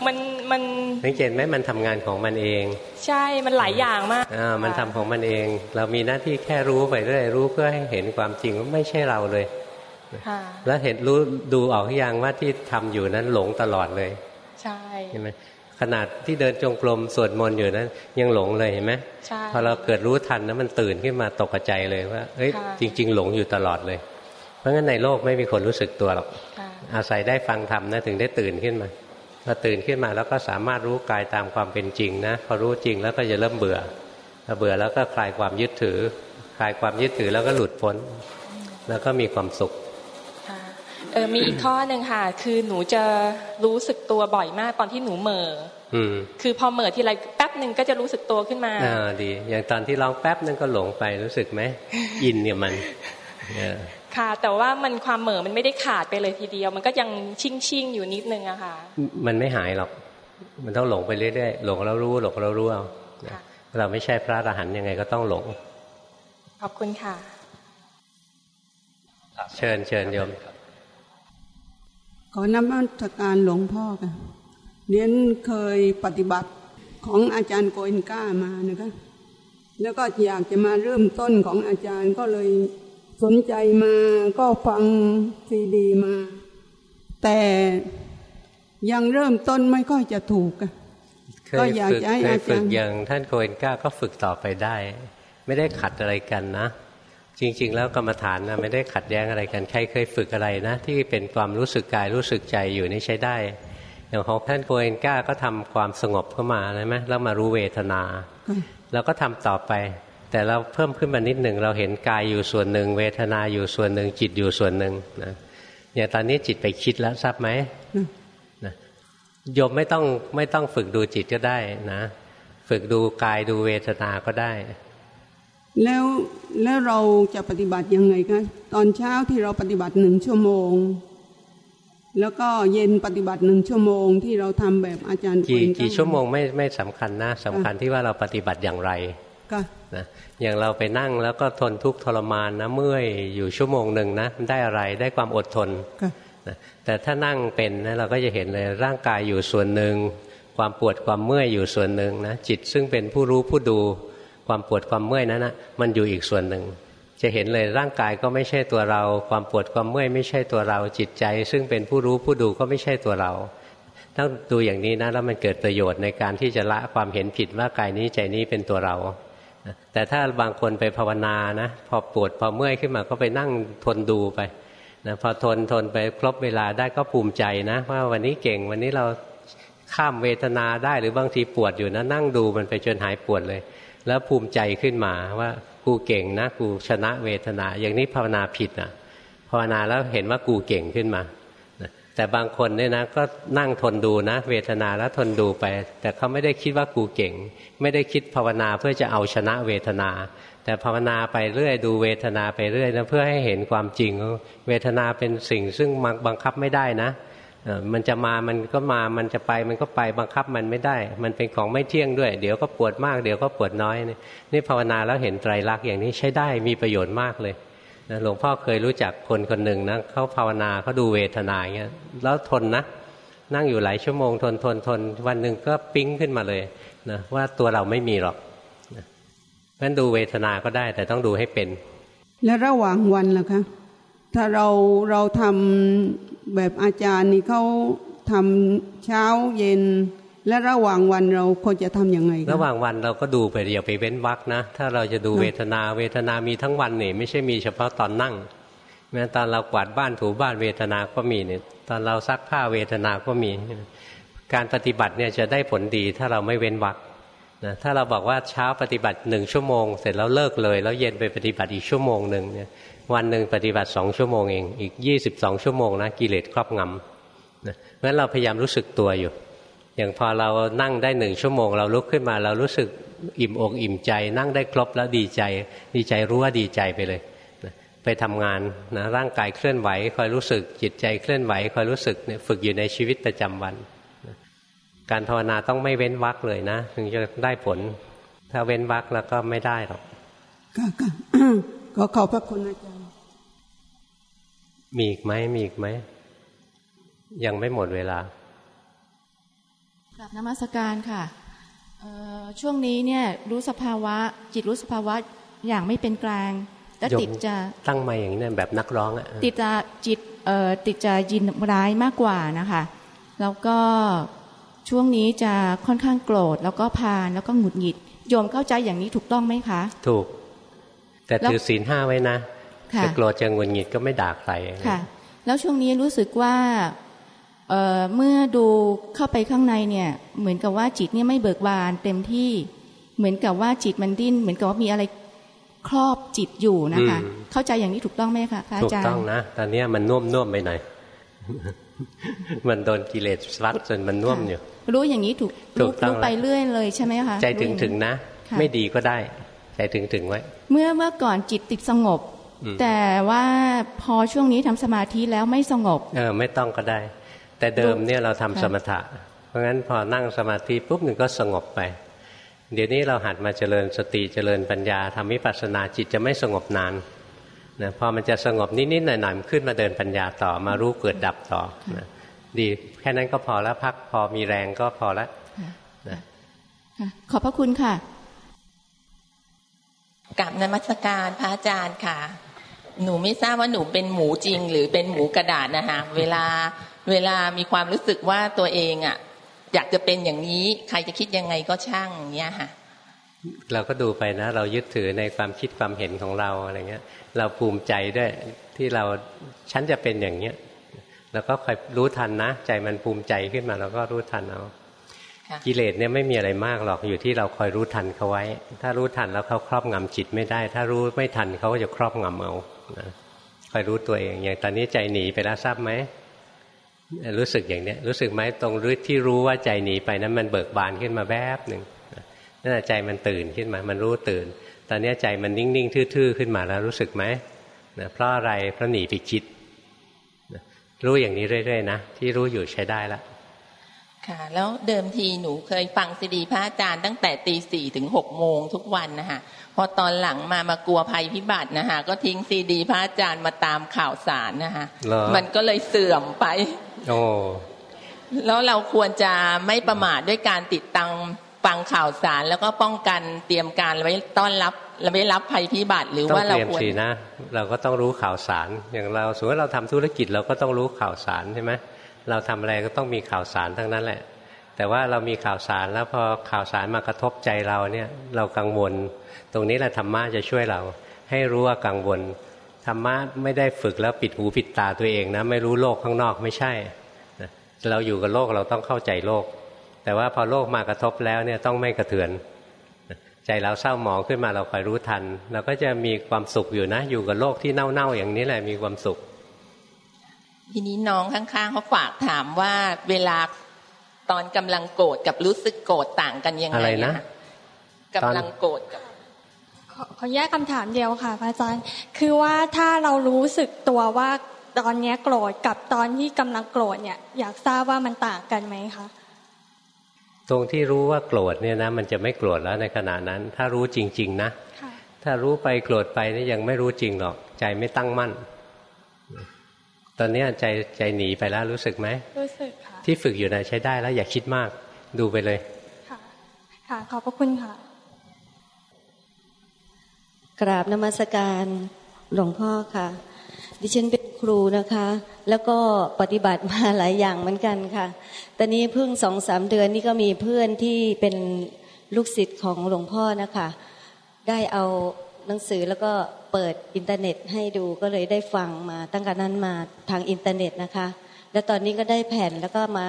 มันมันสังเกตไหมมันทำงานของมันเอง ใช่มันหลายอย่างมากอ่ามันทำของมันเอง เรามีหน้าที่แค่รู้ไปเรื่อยรู้เพื่อให้เห็นความจริงว่าไม่ใช่เราเลยแล้วเห็นรู้ดูออกอย่างว่าที่ทำอยู่นั้นหลงตลอดเลย ใช่ใช่ไหมขนาดที่เดินจงกรมสวดมนต์อยู่นั้นยังหลงเลยเห็นไหมใช่พอเราเกิดรู้ทันนะมันตื่นขึ้นมาตกใจเลยว่าเอ้ยจริง ๆ หลงอยู่ตลอดเลย เพราะงั้นในโลกไม่มีคนรู้สึกตัวหรอกอาศัยได้ฟังธรรมนะถึงได้ตื่นขึ้นมาพอตื่นขึ้นมาแล้วก็สามารถรู้กายตามความเป็นจริงนะพอรู้จริงแล้วก็จะเริ่มเบื่อพอเบื่อแล้วก็คลายความยึดถือ คลายความยึดถือแล้วก็หลุดพ้น แล้วก็มีความสุข เออมีอีกข้อหนึ่งค่ะ คือหนูจะรู้สึกตัวบ่อยมากตอนที่หนูเหม่อคือพอเหม่อทีไรแป๊บหนึ่งก็จะรู้สึกตัวขึ้นมาอ่าดี อย่างตอนที่ร้องแป๊บนึงก็หลงไปรู้สึกไหมอินเนี่ยมันค่ะ แต่ว่ามันความเหม่อมันไม่ได้ขาดไปเลยทีเดียว มันก็ยังชิ่งชิ่งอยู่นิดนึงอะค่ะ มันไม่หายหรอก มันต้องหลงไปเรื่อยๆหลงแล้วรู้หลงแล้วรู้เอาเราไม่ใช่พระอรหันต์ยังไงก็ต้องหลง ขอบคุณค่ะ เชิญเชิญโยม ขอนำมาตรการหลวงพ่อกันเรียนเคยปฏิบัติของอาจารย์โกอินก้ามานะคะแล้วก็อยากจะมาเริ่มต้นของอาจารย์ก็เลยสนใจมาก็ฟังซีดีมา แต่ยังเริ่มต้นไม่ค่อยจะถูกก็อยากให้อาจารย์อย่างท่านโกเอนก้าก็ฝึกต่อไปได้ ไม่ได้ขัดอะไรกันนะ จริง ๆ แล้วกรรมฐานนะไม่ได้ขัดแย้งอะไรกัน ใครเคยฝึกอะไรนะ ที่เป็นความรู้สึกกายรู้สึกใจอยู่นี่ใช้ได้ อย่างของท่านโกเอนก้าก็ทำความสงบเข้ามาใช่ไหมแล้วมารู้เวทนาเราก็ทำต่อไป แต่เราเพิ่มขึ้นมานิดหนึ่งเราเห็นกายอยู่ส่วนหนึ่ง เวทนาอยู่ส่วนหนึ่ง จิตอยู่ส่วนหนึ่งนะอย่างตอนนี้จิตไปคิดแล้วทราบไหมนะโยมไม่ต้องไม่ต้องฝึกดูจิตก็ได้นะ ฝึกดูกายดูเวทนาก็ได้ แล้วแล้วเราจะปฏิบัติยังไงคะตอนเช้าที่เราปฏิบัติหนึ่งชั่วโมง แล้วก็เย็นปฏิบัติหนึ่งชั่วโมงที่เราทำแบบอาจารย์กี่กี่ชั่วโมงไม่ไม่สำคัญนะสำคัญที่ว่าเราปฏิบัติอย่างไรก็นะอย่างเราไปนั่งแล้วก็ทนทุกข์ทรมานนะเมื่อยอยู่ชั่วโมงหนึ่งนะได้อะไรได้ความอดทนนะแต่ถ้านั่งเป็นนะเราก็จะเห็นเลยร่างกายอยู่ส่วนหนึ่งความปวดความเมื่อยอยู่ส่วนหนึ่งนะจิตซึ่งเป็นผู้รู้ผู้ดู ความปวดความเมื่อยนั้นนะมันอยู่อีกส่วนหนึ่ง จะเห็นเลยร่างกายก็ไม่ใช่ตัวเรา ความปวดความเมื่อยไม่ใช่ตัวเราจิตใจ ซึ่งเป็นผู้รู้ผู้ดูก็ไม่ใช่ตัวเราต้องดูอย่างนี้นะแล้วมันเกิดประโยชน์ในการที่จะละความเห็นผิดว่ากายนี้ใจนี้เป็นตัวเรา แต่ถ้าบางคนไปภาวนานะพอปวดพอเมื่อยขึ้นมาก็ไปนั่งทนดูไปนะพอทนทนไปครบเวลาได้ก็ภูมิใจนะว่าวันนี้เก่งวันนี้เราข้ามเวทนาได้หรือบางทีปวดอยู่นะนั่งดูมันไปจนหายปวดเลย แล้วภูมิใจขึ้นมาว่ากูเก่งนะกูชนะเวทนา อย่างนี้ภาวนาผิดนะภาวนาแล้วเห็นว่ากูเก่งขึ้นมาแต่บางคนเนี่ยนะก็นั่งทนดูนะ เวทนาแล้วทนดูไป แต่เขาไม่ได้คิดว่ากูเก่ง ไม่ได้คิดภาวนาเพื่อจะเอาชนะเวทนา แต่ภาวนาไปเรื่อยดูเวทนาไปเรื่อยนะเพื่อให้เห็นความจริง เวทนาเป็นสิ่งซึ่งบังคับไม่ได้นะ มันจะมามันก็มามันจะไปมันก็ไปบังคับมันไม่ได้ มันเป็นของไม่เที่ยงด้วย เดี๋ยวก็ปวดมากเดี๋ยวก็ปวดน้อยนี่ภาวนาแล้วเห็นไตรลักษณ์อย่างนี้ใช้ได้มีประโยชน์มากเลยนะหลวงพ่อเคยรู้จักคนคนหนึ่งนะเขาภาวนาเขาดูเวทนาอย่างเงี้ยแล้วทนนะ นั่งอยู่หลายชั่วโมงทนทนทนวันหนึ่งก็ปิ๊งขึ้นมาเลยนะว่าตัวเราไม่มีหรอกงั้นดูเวทนาก็ได้แต่ต้องดูให้เป็น และระหว่างวันล่ะคะ ถ้าเราเราทำแบบอาจารย์นี่เขาทำเช้าเย็น และระหว่างวันเราควรจะทํำยังไงระหว่างวันเราก็ดูไปอย่าไปเว้นวักนะ ถ้าเราจะดูเวทนาเวทนามีทั้งวันนี่ไม่ใช่มีเฉพาะตอนนั่งแม้ตอนเรากวาดบ้านถูบ้านเวทนาก็มีเนี่ยตอนเราซักผ้าเวทนาก็มี การปฏิบัติเนี่ยจะได้ผลดีถ้าเราไม่เว้นวักนะถ้าเราบอกว่าเช้าปฏิบัติหนึ่งชั่วโมง เสร็จแล้วเลิกเลย แล้วเย็นไปปฏิบัติอีกชั่วโมงหนึ่งเนี่ย วันหนึ่งปฏิบัติสองชั่วโมงเอง อีกยี่สิบสองชั่วโมงนะกิเลสครอบงำนะเพราะฉะนั้นเราพยายามรู้สึกตัวอยู่ อย่างพอเรานั่งได้หนึ่งชั่วโมง เราลุกขึ้นมาเรารู้สึกอิ่มอกอิ่มใจ นั่งได้ครบแล้วดีใจ ดีใจรู้ว่าดีใจไปเลยนะไปทำงานนะร่างกายเคลื่อนไหวคอยรู้สึกจิตใจเคลื่อนไหวคอยรู้สึกเนี่ยฝึกอยู่ในชีวิตประจำวันนะการภาวนาต้องไม่เว้นวักเลยนะ ถึงจะได้ผล ถ้าเว้นวักแล้วก็ไม่ได้หรอกก็ขอบพระคุณอาจารย์ มีอีกไหมมีอีกไหม ยังไม่หมดเวลากลับนมัสการค่ะช่วงนี้เนี่ยรู้สภาวะ จิตรู้สภาวะอย่างไม่เป็นกลางแต่แล้วติดจะตั้งมาอย่างนี้แบบนักร้องอะติดจะจิตเอ่อติดจะยินร้ายมากกว่านะคะ แล้วก็ช่วงนี้จะค่อนข้างโกรธ แล้วก็พานแล้วก็หงุดหงิด โยมเข้าใจอย่างนี้ถูกต้องไหมคะ ถูก แต่ถือศีลห้าไว้นะ จะโกรธจะหงุดหงิดก็ไม่ด่าใครค่ะ แล้วช่วงนี้รู้สึกว่าเเมื่อดูเข้าไปข้างในเนี่ย เหมือนกับว่าจิตเนี่ยไม่เบิกบานเต็มที่เหมือนกับว่าจิตมันดิ้น เหมือนกับว่ามีอะไรครอบจิตอยู่นะคะ เข้าใจอย่างนี้ถูกต้องไหมคะอาจารย์ถูกต้องนะตอนนี้มันน่วมน่วมไปหน่อยมันโดนกิเลสวัดจนมันน่วมอยู่ รู้อย่างนี้ถูกรู้ไปเรื่อยเลยใช่ไหมคะใจถึงถึงนะ ไม่ดีก็ได้ ใจถึงถึงไว้ เมื่อเมื่อก่อนจิตติดสงบ แต่ว่าพอช่วงนี้ทำสมาธิแล้วไม่สงบ เออไม่ต้องก็ได้ แต่เดิมเนี่ยเราทำสมถะ เพราะงั้นพอนั่งสมาธิปุ๊บหนึ่งก็สงบไป เดี๋ยวนี้เราหัดมาเจริญสติเจริญปัญญาทำวิปัสสนาจิตจะไม่สงบนานนะพอมันจะสงบนิดๆหน่อยๆมันขึ้นมาเดินปัญญาต่อมารู้เกิดดับต่อนะดีแค่นั้นก็พอแล้วพักพอมีแรงก็พอแล้วนะขอบพระคุณค่ะกับนมัสการพระอาจารย์ค่ะ หนูไม่ทราบว่าหนูเป็นหมูจริง หรือเป็นหมูกระดาษนะคะเวลาเวลามีความรู้สึกว่าตัวเองอะ อยากจะเป็นอย่างนี้ ใครจะคิดยังไงก็ช่างเนี้ยค่ะ เราก็ดูไปนะ เรายึดถือในความคิดความเห็นของเราอะไรเงี้ย เราภูมิใจด้วยที่เราฉันจะเป็นอย่างเนี้ยแล้วก็คอยรู้ทันนะ ใจมันภูมิใจขึ้นมาเราก็รู้ทันเอากิเลสเนี่ยไม่มีอะไรมากหรอกอยู่ที่เราคอยรู้ทันเขาไว้ ถ้ารู้ทันแล้วเขาครอบงำจิตไม่ได้ ถ้ารู้ไม่ทันเขาก็จะครอบงำเอา นะคอยรู้ตัวเองอย่างตอนนี้ใจหนีไปแล้วทราบไหมรู้สึกอย่างเนี้ยรู้สึกไหมตรงรู้ที่รู้ว่าใจหนีไปนั้นมันเบิกบานขึ้นมาแวบหนึ่งนั่นแหละใจมันตื่นขึ้นมา มันรู้ตื่น ตอนนี้ใจมันนิ่ง ๆ ทื่อ ๆ ขึ้นมาแล้วรู้สึกไหมนะเพราะอะไรเพราะหนีไปคิดรู้อย่างนี้เรื่อย ๆ นะ ที่รู้อยู่ใช้ได้แล้ว ค่ะ แล้วเดิมทีหนูเคยฟังซีดีพระอาจารย์ตั้งแต่ตีสี่ถึงหกโมงทุกวันนะคะพอตอนหลังมามากลัวภัยพิบัตินะคะก็ทิ้งซีดีพระอาจารย์มาตามข่าวสารนะคะมันก็เลยเสื่อมไป โอ้แล้วเราควรจะไม่ประมาทด้วยการติดตังฟังข่าวสารแล้วก็ป้องกันเตรียมการไว้ต้อนรับเราไม่รับภัยพิบัติหรือว่าเราควรนะ เราก็ต้องรู้ข่าวสาร อย่างเราสมมติเราทำธุรกิจเราก็ต้องรู้ข่าวสารใช่ไหม เราทำอะไรก็ต้องมีข่าวสารทั้งนั้นแหละ แต่ว่าเรามีข่าวสารแล้วพอข่าวสารมากระทบใจเราเนี่ยเรากังวล ตรงนี้แหละธรรมะจะช่วยเรา ให้รู้ว่ากังวลธรรมะไม่ได้ฝึกแล้วปิดหูปิดตาตัวเองนะไม่รู้โลกข้างนอกไม่ใช่เราอยู่กับโลกเราต้องเข้าใจโลก แต่ว่าพอโลกมากระทบแล้วเนี่ยต้องไม่กระเทือน ใจเราเศร้าหมองขึ้นมาเราคอยรู้ทัน เราก็จะมีความสุขอยู่นะ อยู่กับโลกที่เน่าๆอย่างนี้แหละมีความสุข ทีนี้น้องข้างๆเขาฝากถามว่าเวลาตอนกำลังโกรธกับรู้สึกโกรธต่างกันยังไงอะไรนะกำลังโกรธกับขอแยกคำถามเดียวค่ะพระอาจารย์ คือว่าถ้าเรารู้สึกตัวว่าตอนนี้โกรธกับตอนที่กำลังโกรธเนี่ย อยากทราบว่ามันต่างกันไหมคะตรงที่รู้ว่าโกรธเนี่ยนะมันจะไม่โกรธแล้วในขณะนั้น ถ้ารู้จริง ๆ นะถ้ารู้ไปโกรธไปนี่ยังไม่รู้จริงหรอกใจไม่ตั้งมั่น ตอนนี้ใจใจหนีไปแล้วรู้สึกไหมรู้สึกค่ะที่ฝึกอยู่นะใช้ได้แล้วอย่าคิดมากดูไปเลย ค่ะ ค่ะขอบพระคุณค่ะ กราบนมัสการหลวงพ่อค่ะ ดิฉันเป็นครูนะคะ แล้วก็ปฏิบัติมาหลายอย่างเหมือนกันค่ะ ตอนนี้เพิ่งสองสามเดือนนี่ก็มีเพื่อนที่เป็นลูกศิษย์ของหลวงพ่อนะคะ ได้เอา หนังสือแล้วก็เปิดอินเทอร์เน็ตให้ดูก็เลยได้ฟังมาตั้งแต่นั้นมาทางอินเทอร์เน็ตนะคะ แล้วตอนนี้ก็ได้แผ่นแล้วก็มา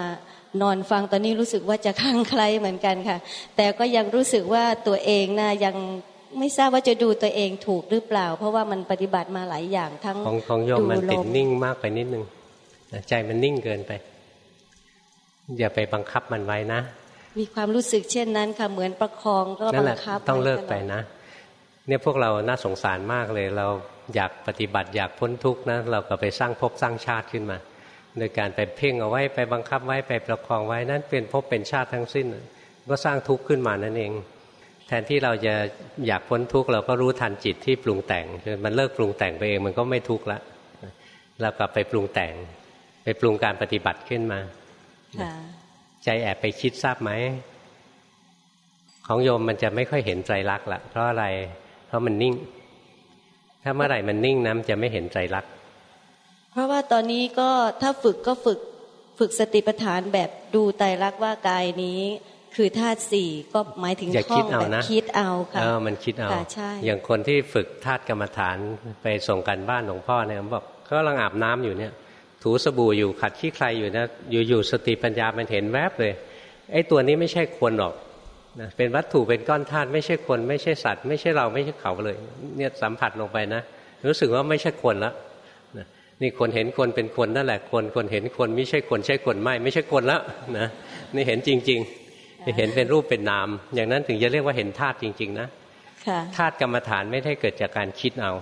นอนฟังตอนนี้รู้สึกว่าจะคลั่งไคล้เหมือนกันค่ะ แต่ก็ยังรู้สึกว่าตัวเองนะยังไม่ทราบว่าจะดูตัวเองถูกหรือเปล่า เพราะว่ามันปฏิบัติมาหลายอย่างทั้งของของโยมมันติดนิ่งมากไปนิดนึงใจมันนิ่งเกินไป อย่าไปบังคับมันไว้นะ มีความรู้สึกเช่นนั้นค่ะเหมือนประคองก็บังคับต้องเลิกไปนะ เนี่ยพวกเราน่าสงสารมากเลย เราอยากปฏิบัติอยากพ้นทุกข์นะเราก็ไปสร้างภพสร้างชาติขึ้นมา โดยการไปเพ่งเอาไว้ไปบังคับไว้ไปประคองไว้นั่นเป็นภพเป็นชาติทั้งสิ้น ก็สร้างทุกข์ขึ้นมานั่นเอง แทนที่เราจะอยากพ้นทุกข์เราก็รู้ทันจิตที่ปรุงแต่งมันเลิกปรุงแต่งไปเองมันก็ไม่ทุกข์ละเรากลับไปปรุงแต่ง ไปปรุงการปฏิบัติขึ้นมาใจแอบไปคิดทราบไหมของโยมมันจะไม่ค่อยเห็นใจรักละเพราะอะไร เพราะมันนิ่งถ้ถ้าเมื่อไหร่มันนิ่งนะมันจะไม่เห็นใจรัก เพราะว่าตอนนี้ก็ถ้าฝึกก็ฝึกฝึกสติปัฏฐานแบบดูไตรลักษณ์ว่ากายนี้คือธาตุสี่ก็หมายถึงท่องแบบคิดเอาค่ะเออมันคิดเอาใช่อย่างคนที่ฝึกธาตุกรรมฐานไปส่งกันบ้านหลวงพ่อเนี่ยบอกก็กำลังอาบน้ำอยู่เนี่ย ถูสบู่อยู่ขัดขี้ใครอยู่นะอยู่ๆสติปัญญามันเห็นแวบเลยไอ้ตัวนี้ไม่ใช่คนหรอก นะเป็นวัตถุเป็นก้อนธาตุไม่ใช่คนไม่ใช่สัตว์ ไม่ใช่เราไม่ใช่เขาเลย เนี่ยสัมผัสลงไปนะ รู้สึกว่าไม่ใช่คนละนะนี่คนเห็นคนเป็นคนนั่นแหละคนคนเห็นคนไม่ใช่คนใช่คนไม่ ไม่ใช่คนละนะนี่เห็นจริงๆเห็นเป็นรูปเป็นนาม อย่างนั้นถึงจะเรียกว่าเห็นธาตุจริง ๆ นะธาตุกรรมฐานไม่ได้เกิดจากการคิดเอา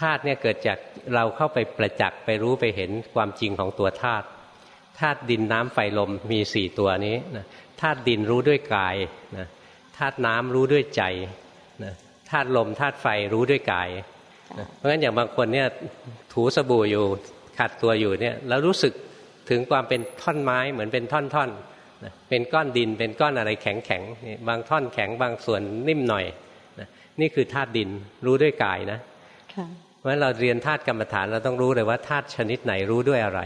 ธาตุเนี่ยเกิดจากเราเข้าไปประจักษ์ไปรู้ไปเห็นความจริงของตัวธาตุธาตุดินน้ำไฟลมมีสี่ตัวนี้นะ ธาตุดินรู้ด้วยกายนะธาตุน้ำรู้ด้วยใจนะธาตุลมธาตุไฟรู้ด้วยกายนะเพราะฉะนั้นอย่างบางคนเนี่ยถูสบู่อยู่ขัดตัวอยู่เนี่ยแล้วรู้สึกถึงความเป็นท่อนไม้เหมือนเป็นท่อนๆนะเป็นก้อนดินเป็นก้อนอะไรแข็งๆบางท่อนแข็งบางส่วนนิ่มหน่อยนะนี่คือธาตุดินรู้ด้วยกายนะเพราะฉะนั้นเราเรียนธาตุกรรมฐานเราต้องรู้เลยว่าธาตุชนิดไหนรู้ด้วยอะไร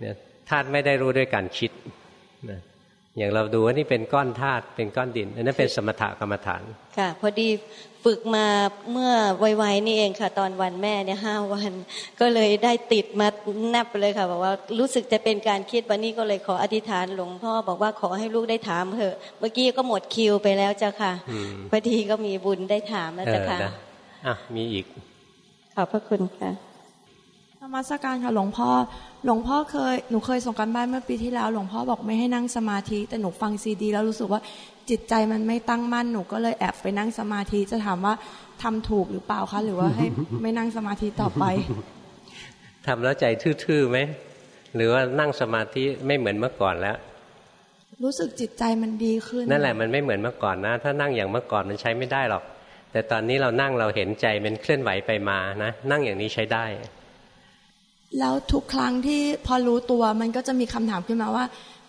เนี่ยธาตุไม่ได้รู้ด้วยการคิดนะ อย่างเราดูว่านี่เป็นก้อนธาตุเป็นก้อนดินอันนั้นเป็นสมถกรรมฐาน ค่ะ พอดีฝึกมาเมื่อไวๆนี่เองค่ะ ตอนวันแม่เนี่ยห้าวัน ก็เลยได้ติดมาแนบเลยค่ะบอกว่ารู้สึกจะเป็นการคิดวันนี้ก็เลยขออธิษฐานหลวงพ่อบอกว่าขอให้ลูกได้ถามเถอะ เมื่อกี้ก็หมดคิวไปแล้วเจ้าค่ะพอดีก็มีบุญได้ถามแล้วเจ้าค่ะอะมีอีกขอบพระคุณค่ะมัสการค่ะหลวงพ่อ หลวงพ่อเคยหนูเคยส่งกันบ้านเมื่อปีที่แล้ว หลวงพ่อบอกไม่ให้นั่งสมาธิ แต่หนูฟังซีดี แล้วรู้สึกว่าจิตใจมันไม่ตั้งมั่นหนูก็เลยแอบไปนั่งสมาธิจะถามว่าทำถูกหรือเปล่าคะหรือว่าให้ไม่นั่งสมาธิต่อไปทำแล้วใจทื่อๆไหมหรือว่านั่งสมาธิไม่เหมือนเมื่อก่อนแล้ว รู้สึกจิตใจมันดีขึ้น นั่นแหละมันไม่เหมือนเมื่อก่อนนะ ถ้านั่งอย่างเมื่อก่อนมันใช้ไม่ได้หรอก แต่ตอนนี้เรานั่งเราเห็นใจมันเคลื่อนไหวไปมานะ นั่งอย่างนี้ใช้ได้ แล้วทุกครั้งที่พอรู้ตัวมันก็จะมีคำถามขึ้นมาว่า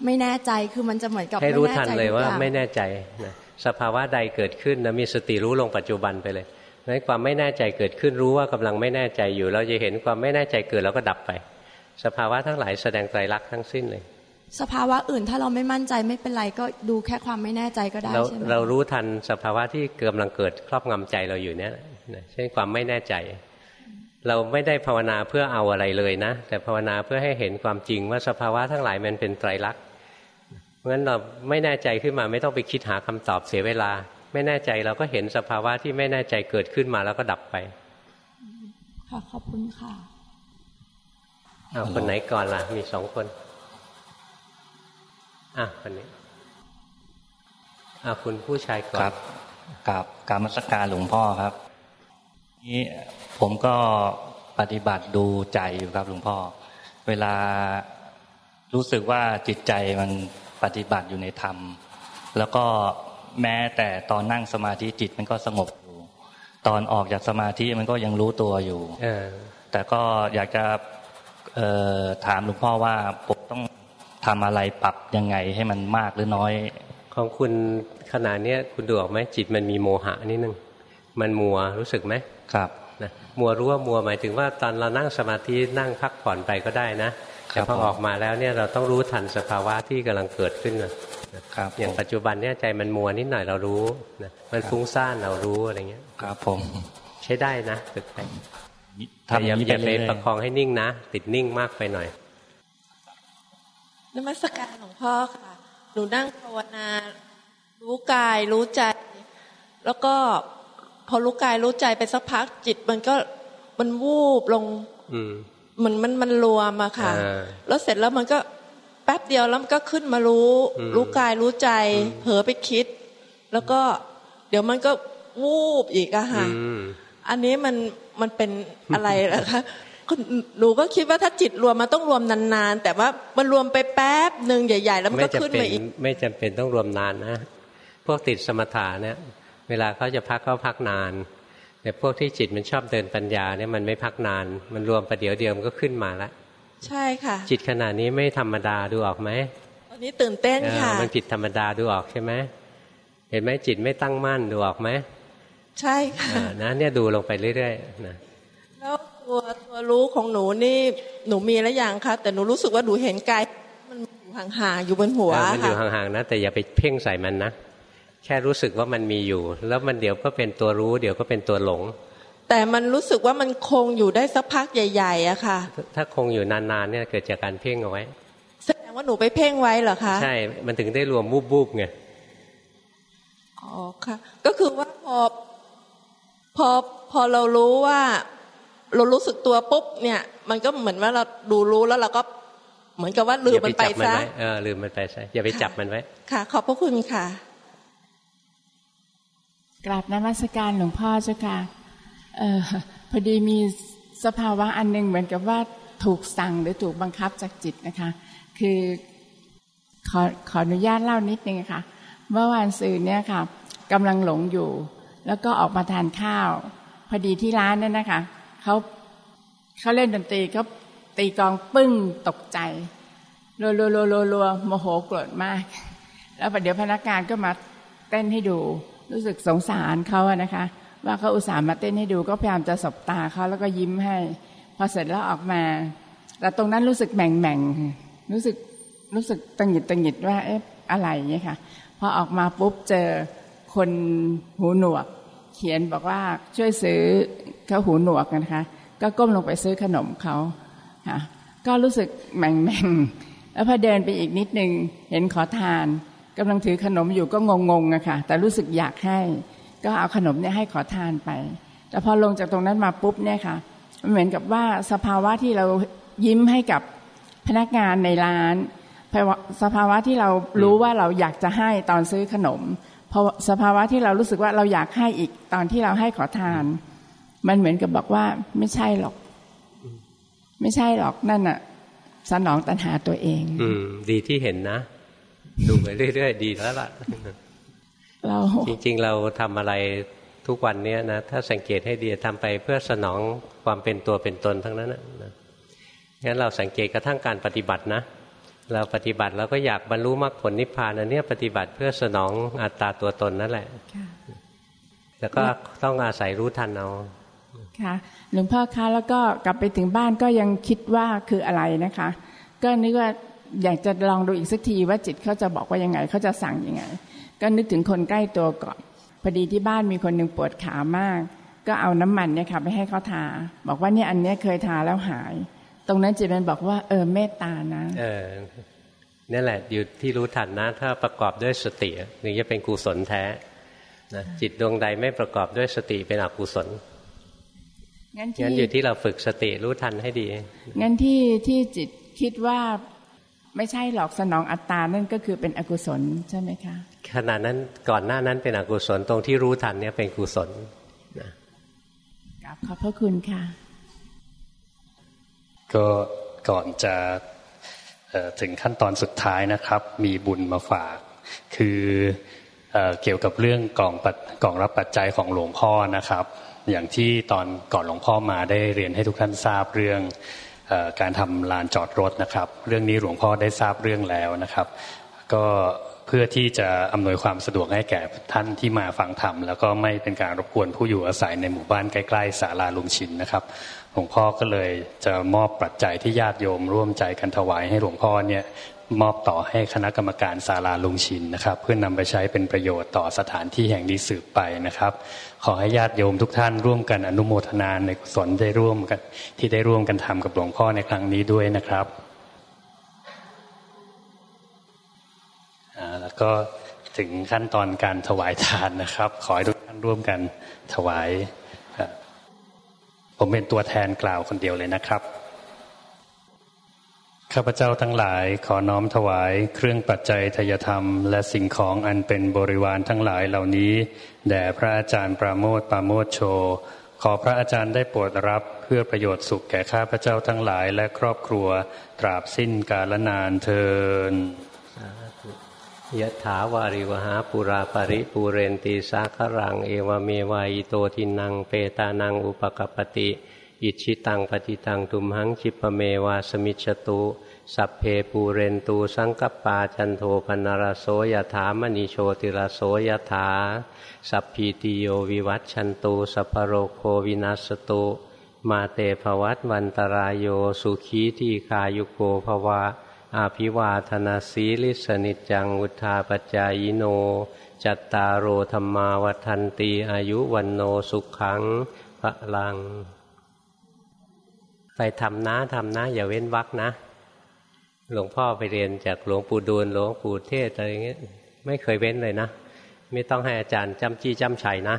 ไม่แน่ใจคือมันจะเหมือนกับให้รู้ทันเลยว่าไม่แน่ใจนะสภาวะใดเกิดขึ้นนะมีสติรู้ลงปัจจุบันไปเลยนั้นความไม่แน่ใจเกิดขึ้นรู้ว่ากำลังไม่แน่ใจอยู่ เราจะเห็นความไม่แน่ใจเกิดแล้วก็ดับไป สภาวะทั้งหลายแสดงไตรลักษณ์ทั้งสิ้นเลย สภาวะอื่นถ้าเราไม่มั่นใจไม่เป็นไรก็ดูแค่ความไม่แน่ใจก็ได้ใช่ไหมเรารู้ทันสภาวะที่กำลังเกิดครอบงำใจเราอยู่เนี่ยเช่นความไม่แน่ใจ เราไม่ได้ภาวนาเพื่อเอาอะไรเลยนะ แต่ภาวนาเพื่อให้เห็นความจริงว่าสภาวะทั้งหลายมันเป็นไตรลักษณ์เพราะฉะนั้นเราไม่แน่ใจขึ้นมาไม่ต้องไปคิดหาคำตอบเสียเวลา ไม่แน่ใจเราก็เห็นสภาวะที่ไม่แน่ใจเกิดขึ้นมาแล้วก็ดับไป ค่ะขอบคุณค่ะเอาคนไหนก่อนล่ะ มีสองคนอะคนนี้อะคุณผู้ชายก่อนครับกับการมัสการหลวงพ่อครับนี้ ผมก็ปฏิบัติดูใจอยู่ครับหลวงพ่อ เวลารู้สึกว่าจิตใจมันปฏิบัติอยู่ในธรรม แล้วก็แม้แต่ตอนนั่งสมาธิจิตมันก็สงบอยู่ ตอนออกจากสมาธิมันก็ยังรู้ตัวอยู่แต่ก็อยากจะถามหลวงพ่อว่าผมต้องทำอะไรปรับยังไงให้มันมากหรือน้อย ของคุณขนาดนี้คุณดูออกไหมจิตมันมีโมหะนิดนึง มันมัวรู้สึกไหมครับ นะมัวรู้ว่ามัวหมายถึงว่าตอนเรานั่งสมาธินั่งพักผ่อนไปก็ได้นะแต่พอออกมาแล้วเนี่ยเราต้องรู้ทันสภาวะที่กำลังเกิดขึ้นนะครับอย่างปัจจุบันเนี่ยใจมันมัวนิดหน่อยเรารู้นะมันฟุ้งซ่านเรารู้อะไรเงี้ยครับผมใช้ได้นะฝึกไปทำอย่าอย่าไปประคองให้นิ่งนะ ติดนิ่งมากไปหน่อยนมัสการหลวงพ่อค่ะ หนูนั่งภาวนา รู้กายรู้ใจ แล้วก็ พอรู้กายรู้ใจไปสักพักจิตมันก็มันวูบลงมันมันมันรวมอะค่ะ แล้วเสร็จแล้วมันก็แป๊บเดียวแล้วมันก็ขึ้นมารู้ รู้กายรู้ใจ เผลอไปคิด แล้วก็เดี๋ยวมันก็วูบอีกอะค่ะอันนี้มันมันเป็นอะไรล่ะคะหนูก็คิดว่าถ้าจิตรวมมันต้องรวมนานๆ แต่ว่ามันรวมไปแป๊บหนึ่งใหญ่ ๆ แล้วมันก็ขึ้นมาอีก ไม่จำเป็นต้องรวมนานนะ พวกติดสมถะเนี่ย เวลาเขาจะพักเขาพักนาน แต่พวกที่จิตมันชอบเดินปัญญาเนี่ยมันไม่พักนาน มันรวมประเดี๋ยวเดียวมันก็ขึ้นมาแล้วใช่ค่ะ จิตขนาดนี้ไม่ธรรมดาดูออกไหมตอนนี้ตื่นเต้นค่ะมันผิดธรรมดาดูออกใช่ไหมเห็นไหมจิตไม่ตั้งมั่นดูออกไหมใช่ค่ะนะเนี่ยดูลงไปเรื่อยๆนะตัวตัวรู้ของหนูนี่หนูมีแล้วอย่างคะแต่หนูรู้สึกว่าหนูเห็นกายมันอยู่ห่างๆอยู่บนหัวมันอยู่ห่างๆนะแต่อย่าไปเพ่งใส่มันนะ แค่รู้สึกว่ามันมีอยู่ แล้วมันเดี๋ยวก็เป็นตัวรู้ เดี๋ยวก็เป็นตัวหลง แต่มันรู้สึกว่ามันคงอยู่ได้สักพักใหญ่ๆอะค่ะ ถ้าคงอยู่นานๆเนี่ยเกิดจากการเพ่งเอาไว้แสดงว่าหนูไปเพ่งไว้เหรอคะใช่ มันถึงได้รวมบูบบูบไงอ๋อค่ะ ก็คือว่าพอพอพอเรารู้ว่าเรารู้สึกตัวปุ๊บเนี่ย มันก็เหมือนว่าเราดูรู้แล้วเราก็เหมือนกับว่าลืมมันไปซะเออลืมมันไปซะอย่าไปจับมันไว้ ค่ะ ขอบพระคุณค่ะ กราบนมัสการหลวงพ่อเจ้าค่ะออพอดีมีสภาวะอันหนึ่งเหมือนกับว่าถูกสั่งหรือถูกบังคับจากจิตนะคะ คือขอขออนุญาตเล่านิดนึงค่ะเมื่อวานซืนเนี่ยค่ะกำลังหลงอยู่ แล้วก็ออกมาทานข้าว พอดีที่ร้านนั่นนะคะเขาเขาเล่นดนตรีเขาตีกองปึ้งตกใจรัวรัวรัวรัวโมโหโกรธมาก แล้วประเดี๋ยวพนักงานก็มาเต้นให้ดู รู้สึกสงสารเขาอะนะคะ ว่าเขาอุตส่าห์มาเต้นให้ดูก็พยายามจะสบตาเขาแล้วก็ยิ้มให้ พอเสร็จแล้วออกมา แต่ตรงนั้นรู้สึกแหม่งแหม่งรู้สึกรู้สึกตังหิดตังหิดว่าเอ๊ะอะไรเนี่ยค่ะพอออกมาปุ๊บเจอคนหูหนวก เขียนบอกว่าช่วยซื้อเขาหูหนวกนะคะ ก็ก้มลงไปซื้อขนมเขาค่ะก็รู้สึกแหม่งแหม่งแล้วพอเดินไปอีกนิดนึงเห็นขอทาน กำลังถือขนมอยู่ก็งงๆอะค่ะ แต่รู้สึกอยากให้ ก็เอาขนมเนี่ยให้ขอทานไป แต่พอลงจากตรงนั้นมาปุ๊บเนี่ยค่ะมันเหมือนกับว่าสภาวะที่เรายิ้มให้กับพนักงานในร้านสภาวะที่เรารู้ว่าเราอยากจะให้ตอนซื้อขนมพอสภาวะที่เรารู้สึกว่าเราอยากให้อีกตอนที่เราให้ขอทาน มันเหมือนกับบอกว่าไม่ใช่หรอก ไม่ใช่หรอกนั่นอะสนองตัณหาตัวเอง อืม ดีที่เห็นนะ ดูไปเรื่อยๆดีแล้วล่ะเราจริงๆ เราทำอะไรทุกวันนี้นะถ้าสังเกตให้ดีทำไปเพื่อสนองความเป็นตัวเป็นตนทั้งนั้นนะงั้นเราสังเกตกระทั่งการปฏิบัตินะเราปฏิบัติเราก็อยากบรรลุมรรคผลนิพพานอันนี้ปฏิบัติเพื่อสนองอัตตาตัวตนนั่นแหละแล้วก็ต้องอาศัยรู้ทันเอาค่ะหลวงพ่อคะแล้วก็กลับไปถึงบ้านก็ยังคิดว่าคืออะไรนะคะ ก็นึกว่า อยากจะลองดูอีกสักทีว่าจิตเขาจะบอกว่ายังไงเขาจะสั่งยังไง ก็นึกถึงคนใกล้ตัวก่อนพอดีที่บ้านมีคนหนึ่งปวดขามาก ก็เอาน้ำมันเนี่ยค่ะไปให้เขาทา บอกว่าเนี่ยอันเนี้ยเคยทาแล้วหาย ตรงนั้นจิตมันบอกว่า เออเมตตานะ เออนี่แหละอยู่ที่รู้ทันนะ ถ้าประกอบด้วยสติถึงจะเป็นกุศลแท้นะจิตดวงใดไม่ประกอบด้วยสติเป็นอกุศลงั้นอยู่ที่เราฝึกสติรู้ทันให้ดี งั้นที่ที่จิตคิดว่า ไม่ใช่หรอกสนองอัตตานั่นก็คือเป็นอกุศลใช่ไหมคะขณะนั้นก่อนหน้านั้นเป็นอกุศลตรงที่รู้ทันเนี่ยเป็นกุศลนะกราบขอบพระคุณค่ะ ก็ก่อนจะถึงขั้นตอนสุดท้ายนะครับ มีบุญมาฝาก คือเอเกี่ยวกับเรื่องกล่องกล่องรับปัจจัยของหลวงพ่อนะครับ อย่างที่ตอนก่อนหลวงพ่อมาได้เรียนให้ทุกท่านทราบเรื่อง การทำลานจอดรถนะครับ เรื่องนี้หลวงพ่อได้ทราบเรื่องแล้วนะครับ ก็เพื่อที่จะอำนวยความสะดวกให้แก่ท่านที่มาฟังธรรมแล้วก็ไม่เป็นการรบกวนผู้อยู่อาศัยในหมู่บ้านใกล้ๆศาลาลุงชินนะครับหลวงพ่อก็เลยจะมอบปัจจัยที่ญาติโยมร่วมใจกันถวายให้หลวงพ่อเนี่ย มอบต่อให้คณะกรรมการศาลาลุงชินนะครับ เพื่อนนำไปใช้เป็นประโยชน์ต่อสถานที่แห่งนี้สืบไปนะครับ ขอให้ญาติโยมทุกท่านร่วมกันอนุโมทนาในกุศลได้ร่วมกัน ที่ได้ร่วมกันทำกับหลวงพ่อในครั้งนี้ด้วยนะครับแล้วก็ถึงขั้นตอนการถวายทานนะครับ ขอให้ทุกท่านร่วมกันถวาย ผมเป็นตัวแทนกล่าวคนเดียวเลยนะครับ ข้าพเจ้าทั้งหลายขอน้อมถวายเครื่องปัจจัยทยธรรม และสิ่งของอันเป็นบริวารทั้งหลายเหล่านี้ แด่พระอาจารย์ปราโมทปราโมทโช ขอพระอาจารย์ได้โปรดรับเพื่อประโยชน์สุขแก่ข้าพเจ้าทั้งหลายและครอบครัว ตราบสิ้นกาลนานเทินยะถาวาริวะหาปูรา ปะริปูเรนติ สาคะรัง เอวะเมวะ อิโตทินนังเปตานังอุปะกัปปะติ อิจฉิตังปัตถิตังตุมหัง ขิปปะเมวะ สะมิชฌะตุ สัพเพปูเรนตุ สังกัปปาจันโทปัณณะระโส ยะถา มะณิ โชติระโส ยะถา สัพพีติโยวิวัชชันตุ สัพพะโรโควินัสสะตุมาเต ภะวัตวันตะราโยสุขีทีฆายุโกภวะ อาภิวาธนาสีลิสนิจังอุทาปจายโน จัตตารโอธรรมาวันตีอายุวันโนสุขังพระลัง ไปทำนะทำนะ อย่าเว้นวักนะ หลวงพ่อไปเรียนจากหลวงปู่ดูลหลวงปู่เทศอะไรเงี้ย ไม่เคยเว้นเลยนะ ไม่ต้องให้อาจารย์จำจี้จำชัยนะ